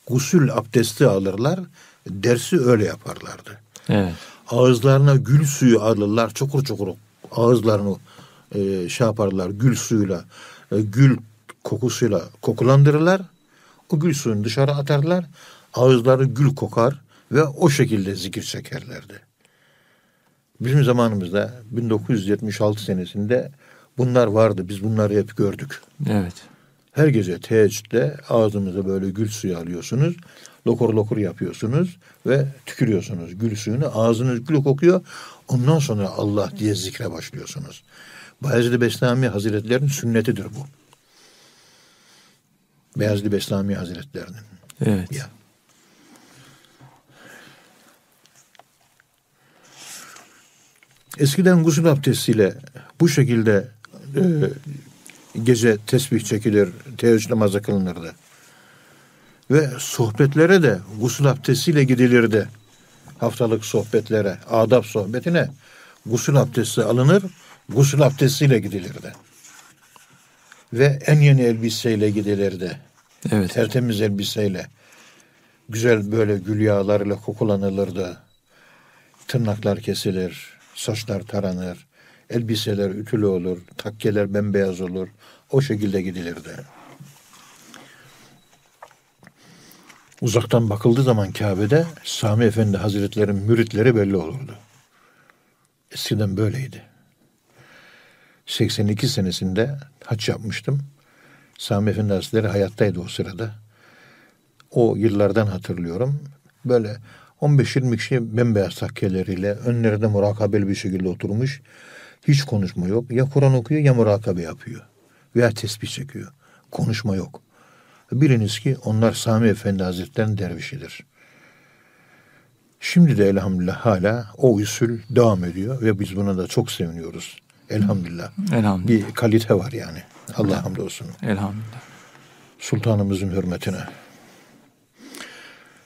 gusül abdesti alırlar, dersi öyle yaparlardı. Evet. Ağızlarına gül suyu alırlar, çokur çokur ağızlarını e, şey yaparlar gül suyuyla, e, gül kokusuyla kokulandırırlar. O gül suyunu dışarı atarlar, ağızları gül kokar ve o şekilde zikir çekerlerdi. Bizim zamanımızda 1976 senesinde bunlar vardı. Biz bunları hep gördük. Evet. Her gece teheccüde ağzınıza böyle gül suyu alıyorsunuz. Lokur lokur yapıyorsunuz ve tükürüyorsunuz gül suyunu. Ağzınız gül kokuyor. Ondan sonra Allah diye zikre başlıyorsunuz. Bayezid-i Bestami Hazretlerinin sünnetidir bu. Beyazlı Bestami Hazretlerinin. Evet. Ya. Eskiden gusül abdestiyle bu şekilde e, gece tesbih çekilir, teheccüd namazı kılınırdı. Ve sohbetlere de gusül abdestiyle gidilirdi. Haftalık sohbetlere, adab sohbetine gusül abdesti alınır, gusül abdestiyle gidilirdi. Ve en yeni elbiseyle gidilirdi Evet. tertemiz elbiseyle güzel böyle gül yağlarıyla kokulanılırdı. Tırnaklar kesilir, saçlar taranır, elbiseler ütülü olur, takkeler bembeyaz olur. O şekilde gidilirdi. Uzaktan bakıldığı zaman Kabe'de Sami Efendi Hazretleri'nin müritleri belli olurdu. Eskiden böyleydi. 82 senesinde haç yapmıştım. Sami Efendi Hazretleri hayattaydı o sırada. O yıllardan hatırlıyorum. Böyle 15-20 kişi bembeyaz takkeleriyle önlerinde murakabeli bir şekilde oturmuş. Hiç konuşma yok. Ya Kur'an okuyor ya murakabe yapıyor. Veya tesbih çekiyor. Konuşma yok. Biliniz ki onlar Sami Efendi Hazretleri'nin dervişidir. Şimdi de elhamdülillah hala o usul devam ediyor ve biz buna da çok seviniyoruz. Elhamdülillah. Elhamdülillah. Bir kalite var yani. Allah hamdolsun. Elhamdülillah. Sultanımızın hürmetine.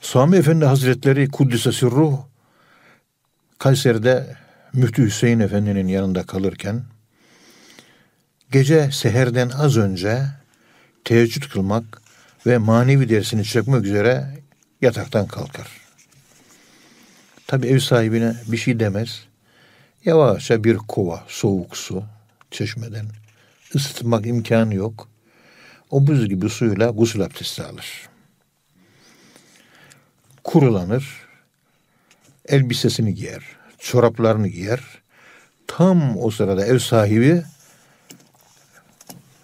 Sami Efendi Hazretleri Kuddise Sirruh Kayseri'de Müftü Hüseyin Efendi'nin yanında kalırken gece seherden az önce teheccüd kılmak ve manevi dersini çekmek üzere yataktan kalkar. Tabi ev sahibine bir şey demez. Yavaşça bir kova soğuk su çeşmeden ısıtmak imkanı yok. O buz gibi suyla gusül abdesti alır. Kurulanır, elbisesini giyer, çoraplarını giyer. Tam o sırada ev sahibi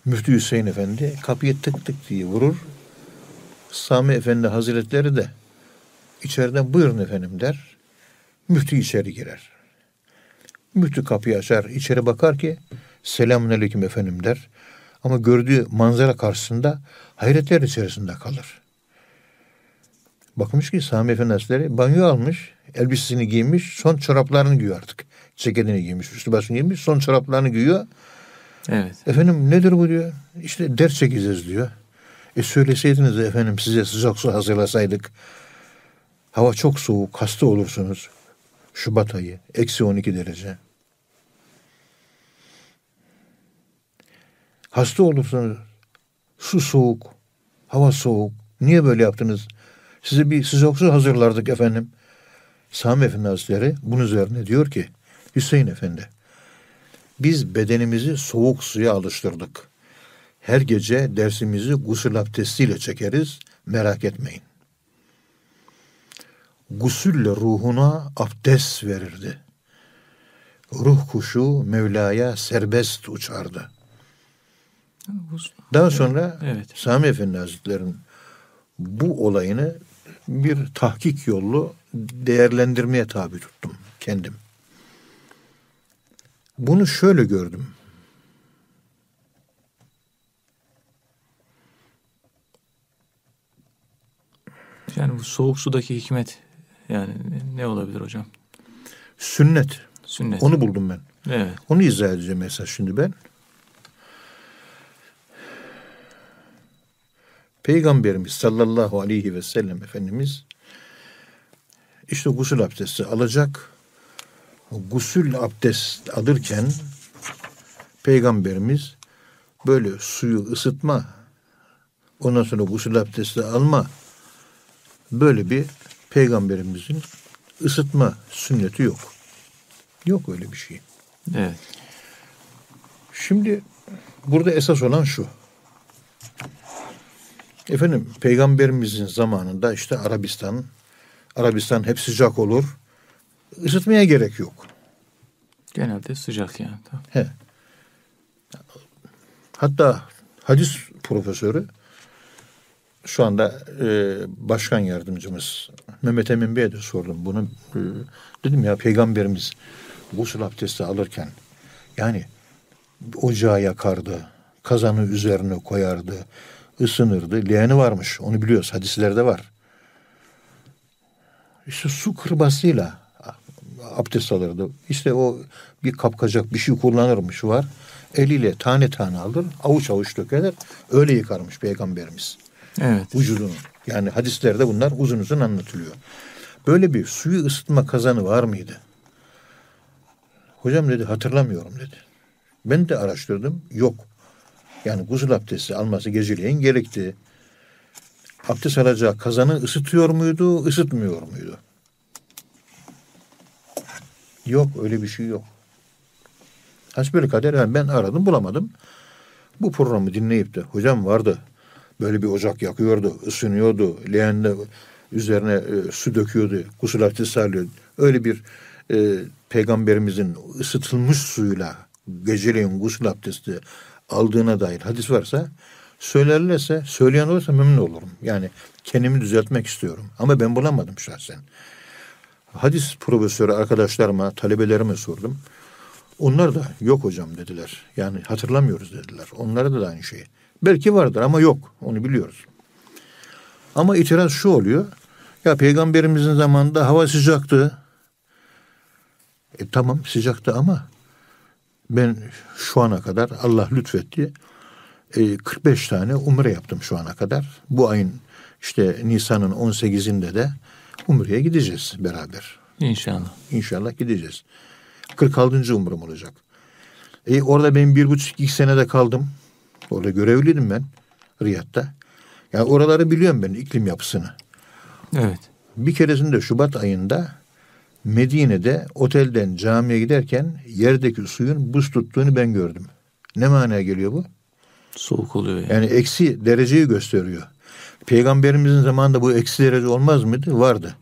Müftü Hüseyin Efendi kapıyı tık tık diye vurur. Sami Efendi Hazretleri de içeriden buyurun efendim der. Müftü içeri girer. Müftü kapıyı açar, içeri bakar ki selamun aleyküm efendim der. Ama gördüğü manzara karşısında hayretler içerisinde kalır. Bakmış ki Sami Efendi Hazretleri banyo almış, elbisesini giymiş, son çoraplarını giyiyor artık. Ceketini giymiş, üstü başını giymiş, son çoraplarını giyiyor. Evet. Efendim nedir bu diyor. İşte ders çekeceğiz diyor. E söyleseydiniz efendim size sıcak su hazırlasaydık. Hava çok soğuk, hasta olursunuz. Şubat ayı, eksi 12 derece. Hasta olursunuz. Su soğuk, hava soğuk. Niye böyle yaptınız? Size bir sıcak su hazırlardık efendim. Sami Efendi Hazretleri bunun üzerine diyor ki, Hüseyin Efendi, biz bedenimizi soğuk suya alıştırdık. Her gece dersimizi gusül abdestiyle çekeriz, merak etmeyin. Gusülle ruhuna abdest verirdi. Ruh kuşu Mevla'ya serbest uçardı. Daha sonra evet. Sami Efendi Hazretleri'nin bu olayını bir tahkik yolu değerlendirmeye tabi tuttum kendim. Bunu şöyle gördüm. Yani bu soğuk sudaki hikmet yani ne olabilir hocam? Sünnet. Sünnet. Onu buldum ben. Evet. Onu izah edeceğim esas şimdi ben. Peygamberimiz sallallahu aleyhi ve sellem Efendimiz işte gusül abdesti alacak. Gusül abdest alırken Peygamberimiz böyle suyu ısıtma ondan sonra gusül abdesti alma böyle bir peygamberimizin ısıtma sünneti yok. Yok öyle bir şey. Evet. Şimdi burada esas olan şu. Efendim peygamberimizin zamanında işte Arabistan, Arabistan hep sıcak olur. Isıtmaya gerek yok. Genelde sıcak yani. Tamam. He. Hatta hadis profesörü şu anda e, başkan yardımcımız Mehmet Emin Bey'e de sordum bunu. E, dedim ya peygamberimiz gusül abdesti alırken yani ocağı yakardı, kazanı üzerine koyardı, ısınırdı. Leğeni varmış. Onu biliyoruz. Hadislerde var. İşte su kırbasıyla abdest alırdı. İşte o bir kapkacak bir şey kullanırmış var. Eliyle tane tane alır, avuç avuç döker. Öyle yıkarmış peygamberimiz. Evet. Vücudunu. Yani hadislerde bunlar uzun uzun anlatılıyor. Böyle bir suyu ısıtma kazanı var mıydı? Hocam dedi hatırlamıyorum dedi. Ben de araştırdım. Yok. Yani gusül abdesti alması geceleyin gerekti. Abdest alacağı kazanı ısıtıyor muydu, ısıtmıyor muydu? Yok öyle bir şey yok. Hasbel kader ben aradım bulamadım. Bu programı dinleyip de hocam vardı. Böyle bir ocak yakıyordu, ısınıyordu. Leğende üzerine e, su döküyordu, gusül abdesti alıyordu. Öyle bir e, peygamberimizin ısıtılmış suyla geceleyin gusül abdesti aldığına dair hadis varsa söylerlerse, söyleyen olursa memnun olurum. Yani kendimi düzeltmek istiyorum. Ama ben bulamadım şahsen. Hadis profesörü arkadaşlarıma, talebelerime sordum. Onlar da yok hocam dediler. Yani hatırlamıyoruz dediler. Onlara da, da aynı şey. Belki vardır ama yok. Onu biliyoruz. Ama itiraz şu oluyor. Ya peygamberimizin zamanında hava sıcaktı. E tamam sıcaktı ama ben şu ana kadar Allah lütfetti. E, 45 tane umre yaptım şu ana kadar. Bu ayın işte Nisan'ın 18'inde de umreye gideceğiz beraber. İnşallah. İnşallah gideceğiz. 46. umrem olacak. E, orada ben bir buçuk iki senede kaldım. Orada görevliydim ben Riyad'da. Yani oraları biliyorum ben iklim yapısını. Evet. Bir keresinde Şubat ayında Medine'de otelden camiye giderken yerdeki suyun buz tuttuğunu ben gördüm. Ne manaya geliyor bu? Soğuk oluyor yani. Yani eksi dereceyi gösteriyor. Peygamberimizin zamanında bu eksi derece olmaz mıydı? Vardı.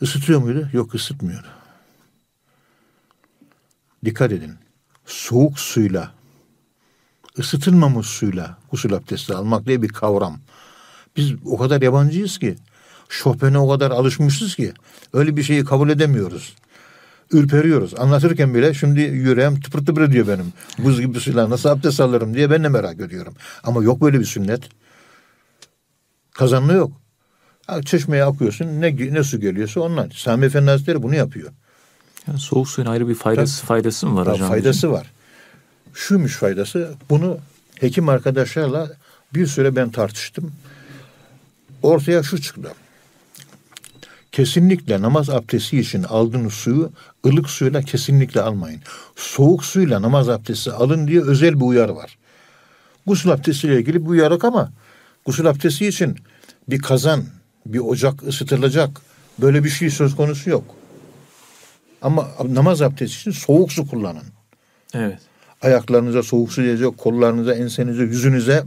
Isıtıyor muydu? Yok ısıtmıyordu. Dikkat edin. Soğuk suyla, ısıtılmamış suyla gusül abdesti almak diye bir kavram. Biz o kadar yabancıyız ki, Chopin'e o kadar alışmışız ki, öyle bir şeyi kabul edemiyoruz. Ürperiyoruz. Anlatırken bile şimdi yüreğim tıpır tıpır ediyor benim. Buz gibi suyla nasıl abdest alırım diye ben de merak ediyorum. Ama yok böyle bir sünnet. Kazanlı yok. Çeşmeye akıyorsun ne, ne su geliyorsa ondan. Sami Efendi Hazretleri bunu yapıyor. Yani soğuk suyun ayrı bir faydası faydası mı var Daha hocam? faydası var. Şuymuş faydası. Bunu hekim arkadaşlarla bir süre ben tartıştım. Ortaya şu çıktı. Kesinlikle namaz abdesti için aldığınız suyu ılık suyla kesinlikle almayın. Soğuk suyla namaz abdesti alın diye özel bir uyarı var. Gusül abdestiyle ilgili bir uyarı ama gusül abdesti için bir kazan, bir ocak ısıtılacak böyle bir şey söz konusu yok. Ama namaz abdesti için soğuk su kullanın. Evet. Ayaklarınıza soğuk su gelecek, kollarınıza, ensenize, yüzünüze.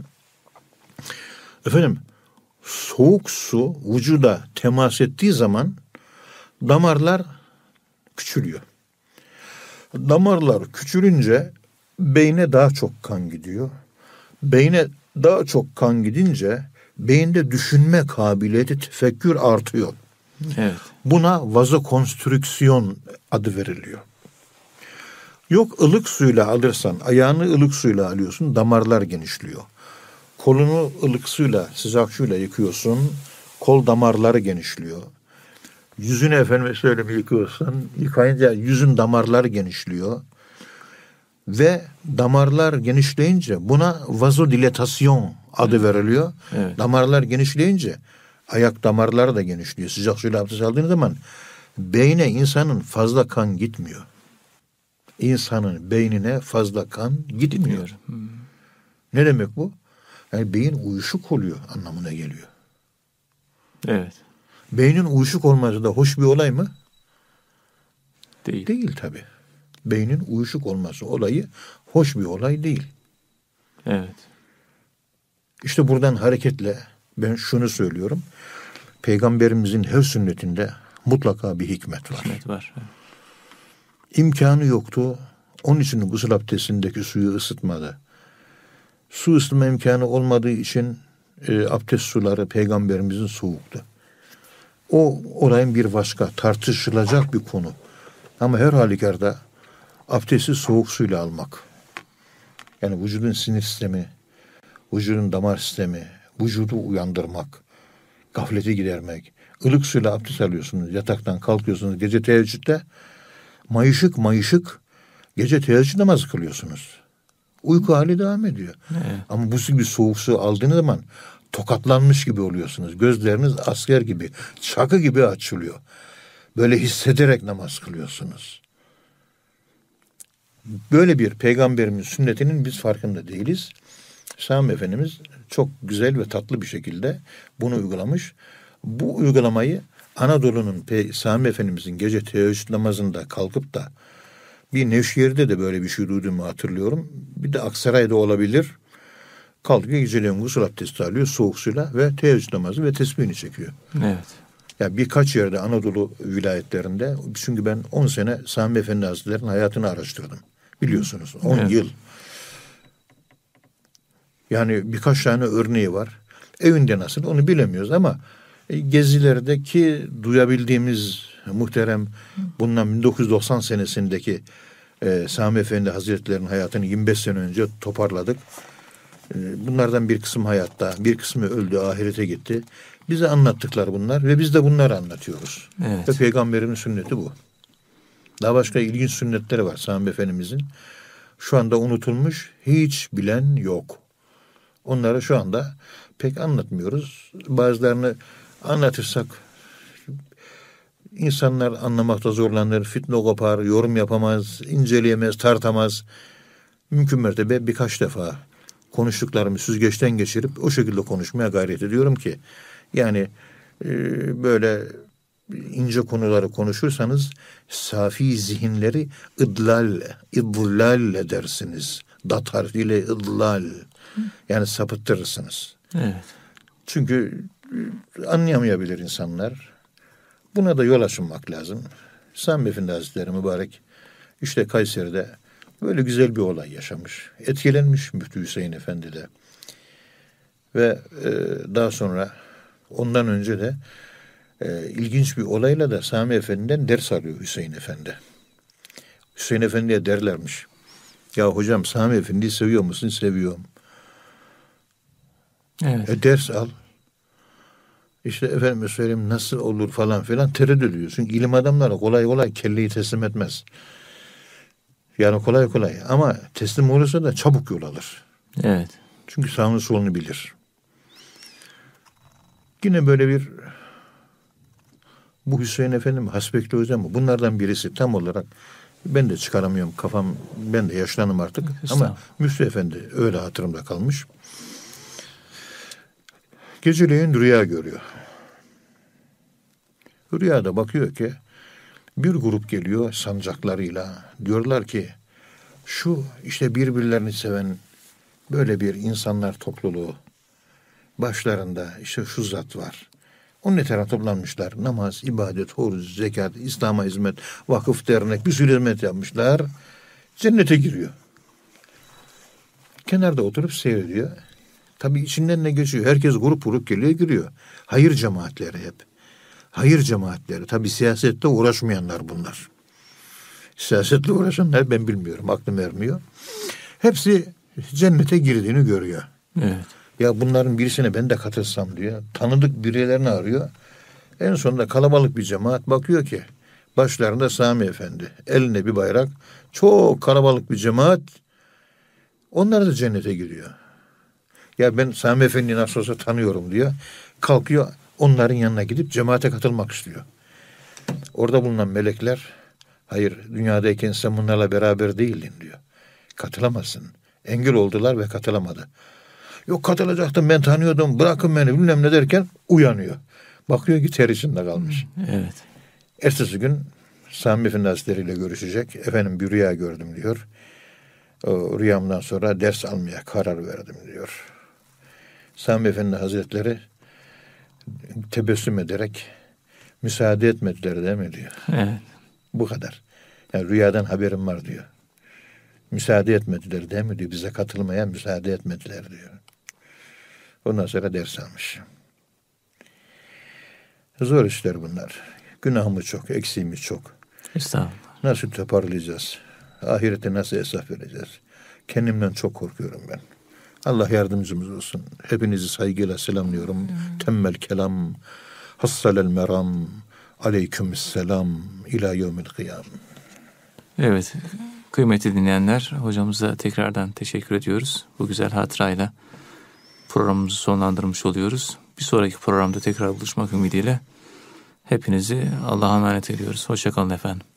Efendim, soğuk su vücuda temas ettiği zaman damarlar küçülüyor. Damarlar küçülünce beyne daha çok kan gidiyor. Beyne daha çok kan gidince beyinde düşünme kabiliyeti, tefekkür artıyor. Evet. Buna vazokonstrüksiyon adı veriliyor. Yok ılık suyla alırsan, ayağını ılık suyla alıyorsun, damarlar genişliyor. Kolunu ılık suyla, sıcak suyla yıkıyorsun, kol damarları genişliyor. Yüzünü efendim söyleyeyim yıkıyorsun, yıkayınca yüzün damarları genişliyor. Ve damarlar genişleyince buna vazodilatasyon adı veriliyor. Evet. Damarlar genişleyince ayak damarları da genişliyor. Sıcak suyla abdest aldığınız zaman beyne insanın fazla kan gitmiyor. İnsanın beynine fazla kan gitmiyor. Ne demek bu? Yani beyin uyuşuk oluyor anlamına geliyor. Evet. Beynin uyuşuk olması da hoş bir olay mı? Değil. Değil tabi. Beynin uyuşuk olması olayı hoş bir olay değil. Evet. İşte buradan hareketle ben şunu söylüyorum. Peygamberimizin her sünnetinde mutlaka bir hikmet var. Hikmet var. Evet. İmkanı yoktu. Onun için gusül abdestindeki suyu ısıtmadı. Su ısıtma imkanı olmadığı için e, abdest suları peygamberimizin soğuktu. O olayın bir başka tartışılacak bir konu. Ama her halükarda abdesti soğuk suyla almak. Yani vücudun sinir sistemi, vücudun damar sistemi, vücudu uyandırmak, gafleti gidermek. Ilık suyla abdest alıyorsunuz, yataktan kalkıyorsunuz gece teheccüde. Mayışık mayışık gece teheccüd namazı kılıyorsunuz. Uyku hali devam ediyor. Evet. Ama bu gibi soğuk su aldığınız zaman tokatlanmış gibi oluyorsunuz. Gözleriniz asker gibi, çakı gibi açılıyor. Böyle hissederek namaz kılıyorsunuz. Böyle bir peygamberimiz sünnetinin biz farkında değiliz. Sami Efendimiz çok güzel ve tatlı bir şekilde bunu uygulamış. Bu uygulamayı Anadolu'nun Sami Efendimizin gece teheccüd namazında kalkıp da bir Nevşehir'de de böyle bir şey duyduğumu hatırlıyorum. Bir de Aksaray'da olabilir. Kalkıyor geceleyin gusül abdesti alıyor soğuk suyla ve teheccüd namazı ve tesbihini çekiyor. Evet. Ya birkaç yerde Anadolu vilayetlerinde çünkü ben 10 sene Sami Efendi Hazretleri'nin hayatını araştırdım. Biliyorsunuz 10 Evet. yıl. Yani birkaç tane örneği var. Evinde nasıl onu bilemiyoruz ama gezilerdeki duyabildiğimiz muhterem bundan 1990 senesindeki e, Sami Efendi Hazretleri'nin hayatını 25 sene önce toparladık. E, bunlardan bir kısım hayatta, bir kısmı öldü, ahirete gitti. Bize anlattıklar bunlar ve biz de bunları anlatıyoruz. Evet. Ve Peygamberin sünneti bu. Daha başka ilginç sünnetleri var Sami Efendimizin. Şu anda unutulmuş, hiç bilen yok. Onları şu anda pek anlatmıyoruz. Bazılarını anlatırsak insanlar anlamakta zorlanır, fitne kopar, yorum yapamaz, inceleyemez, tartamaz. Mümkün mertebe birkaç defa konuştuklarımı süzgeçten geçirip o şekilde konuşmaya gayret ediyorum ki yani e, böyle ince konuları konuşursanız safi zihinleri idlal, idlal edersiniz. Dat harfiyle idlal. Yani sapıttırırsınız. Evet. Çünkü anlayamayabilir insanlar. Buna da yol açılmak lazım. Sami Efendi Hazretleri mübarek işte Kayseri'de böyle güzel bir olay yaşamış. Etkilenmiş Müftü Hüseyin Efendi de. Ve e, daha sonra ondan önce de e, ilginç bir olayla da Sami Efendi'den ders alıyor Hüseyin Efendi. Hüseyin Efendi'ye derlermiş. Ya hocam Sami Efendi'yi seviyor musun? Seviyorum. Evet. E ders al. İşte efendim söyleyeyim nasıl olur falan filan tereddüt ediyorsun. İlim adamları kolay kolay kelleyi teslim etmez. Yani kolay kolay ama teslim olursa da çabuk yol alır. Evet. Çünkü sağını solunu bilir. Yine böyle bir bu Hüseyin Efendi mi, Hasbekli Hoca mı? Bunlardan birisi tam olarak ben de çıkaramıyorum kafam. Ben de yaşlanım artık. Ama. Müftü Efendi öyle hatırımda kalmış. Geceleyin rüya görüyor. Rüyada bakıyor ki bir grup geliyor sancaklarıyla. Diyorlar ki şu işte birbirlerini seven böyle bir insanlar topluluğu başlarında işte şu zat var. Onun etrafına toplanmışlar. Namaz, ibadet, horuz, zekat, İslam'a hizmet, vakıf, dernek bir sürü hizmet yapmışlar. Cennete giriyor. Kenarda oturup seyrediyor. Tabii içinden ne geçiyor? Herkes grup grup geliyor giriyor. Hayır cemaatleri hep. Hayır cemaatleri. Tabii siyasette uğraşmayanlar bunlar. Siyasetle uğraşanlar ben bilmiyorum. Aklım ermiyor. Hepsi cennete girdiğini görüyor. Evet. Ya bunların birisine ben de katılsam diyor. Tanıdık birilerini arıyor. En sonunda kalabalık bir cemaat bakıyor ki başlarında Sami Efendi. Eline bir bayrak. Çok kalabalık bir cemaat. Onlar da cennete giriyor. Ya ben Sami Efendi'yi nasıl olsa tanıyorum diyor. Kalkıyor onların yanına gidip cemaate katılmak istiyor. Orada bulunan melekler hayır dünyadayken sen bunlarla beraber değildin diyor. Katılamazsın. Engel oldular ve katılamadı. Yok katılacaktım ben tanıyordum bırakın beni bilmem ne derken uyanıyor. Bakıyor ki ter içinde kalmış. Evet. Ertesi gün Sami Efendi Hazretleri ile görüşecek. Efendim bir rüya gördüm diyor. O rüyamdan sonra ders almaya karar verdim diyor. Sami Efendi Hazretleri tebessüm ederek müsaade etmediler değil mi diyor. Evet. Bu kadar. Yani rüyadan haberim var diyor. Müsaade etmediler değil mi diyor. Bize katılmaya müsaade etmediler diyor. Ondan sonra ders almış. Zor işler bunlar. Günahımız çok, eksiğimiz çok. Estağfurullah. Nasıl toparlayacağız? Ahirete nasıl hesap vereceğiz? Kendimden çok korkuyorum ben. Allah yardımcımız olsun. Hepinizi saygıyla selamlıyorum. Temmel kelam, hassalel meram, aleyküm selam, ila yevmil kıyam. Evet. Kıymetli dinleyenler, hocamıza tekrardan teşekkür ediyoruz. Bu güzel hatırayla programımızı sonlandırmış oluyoruz. Bir sonraki programda tekrar buluşmak ümidiyle hepinizi Allah'a emanet ediyoruz. Hoşçakalın efendim.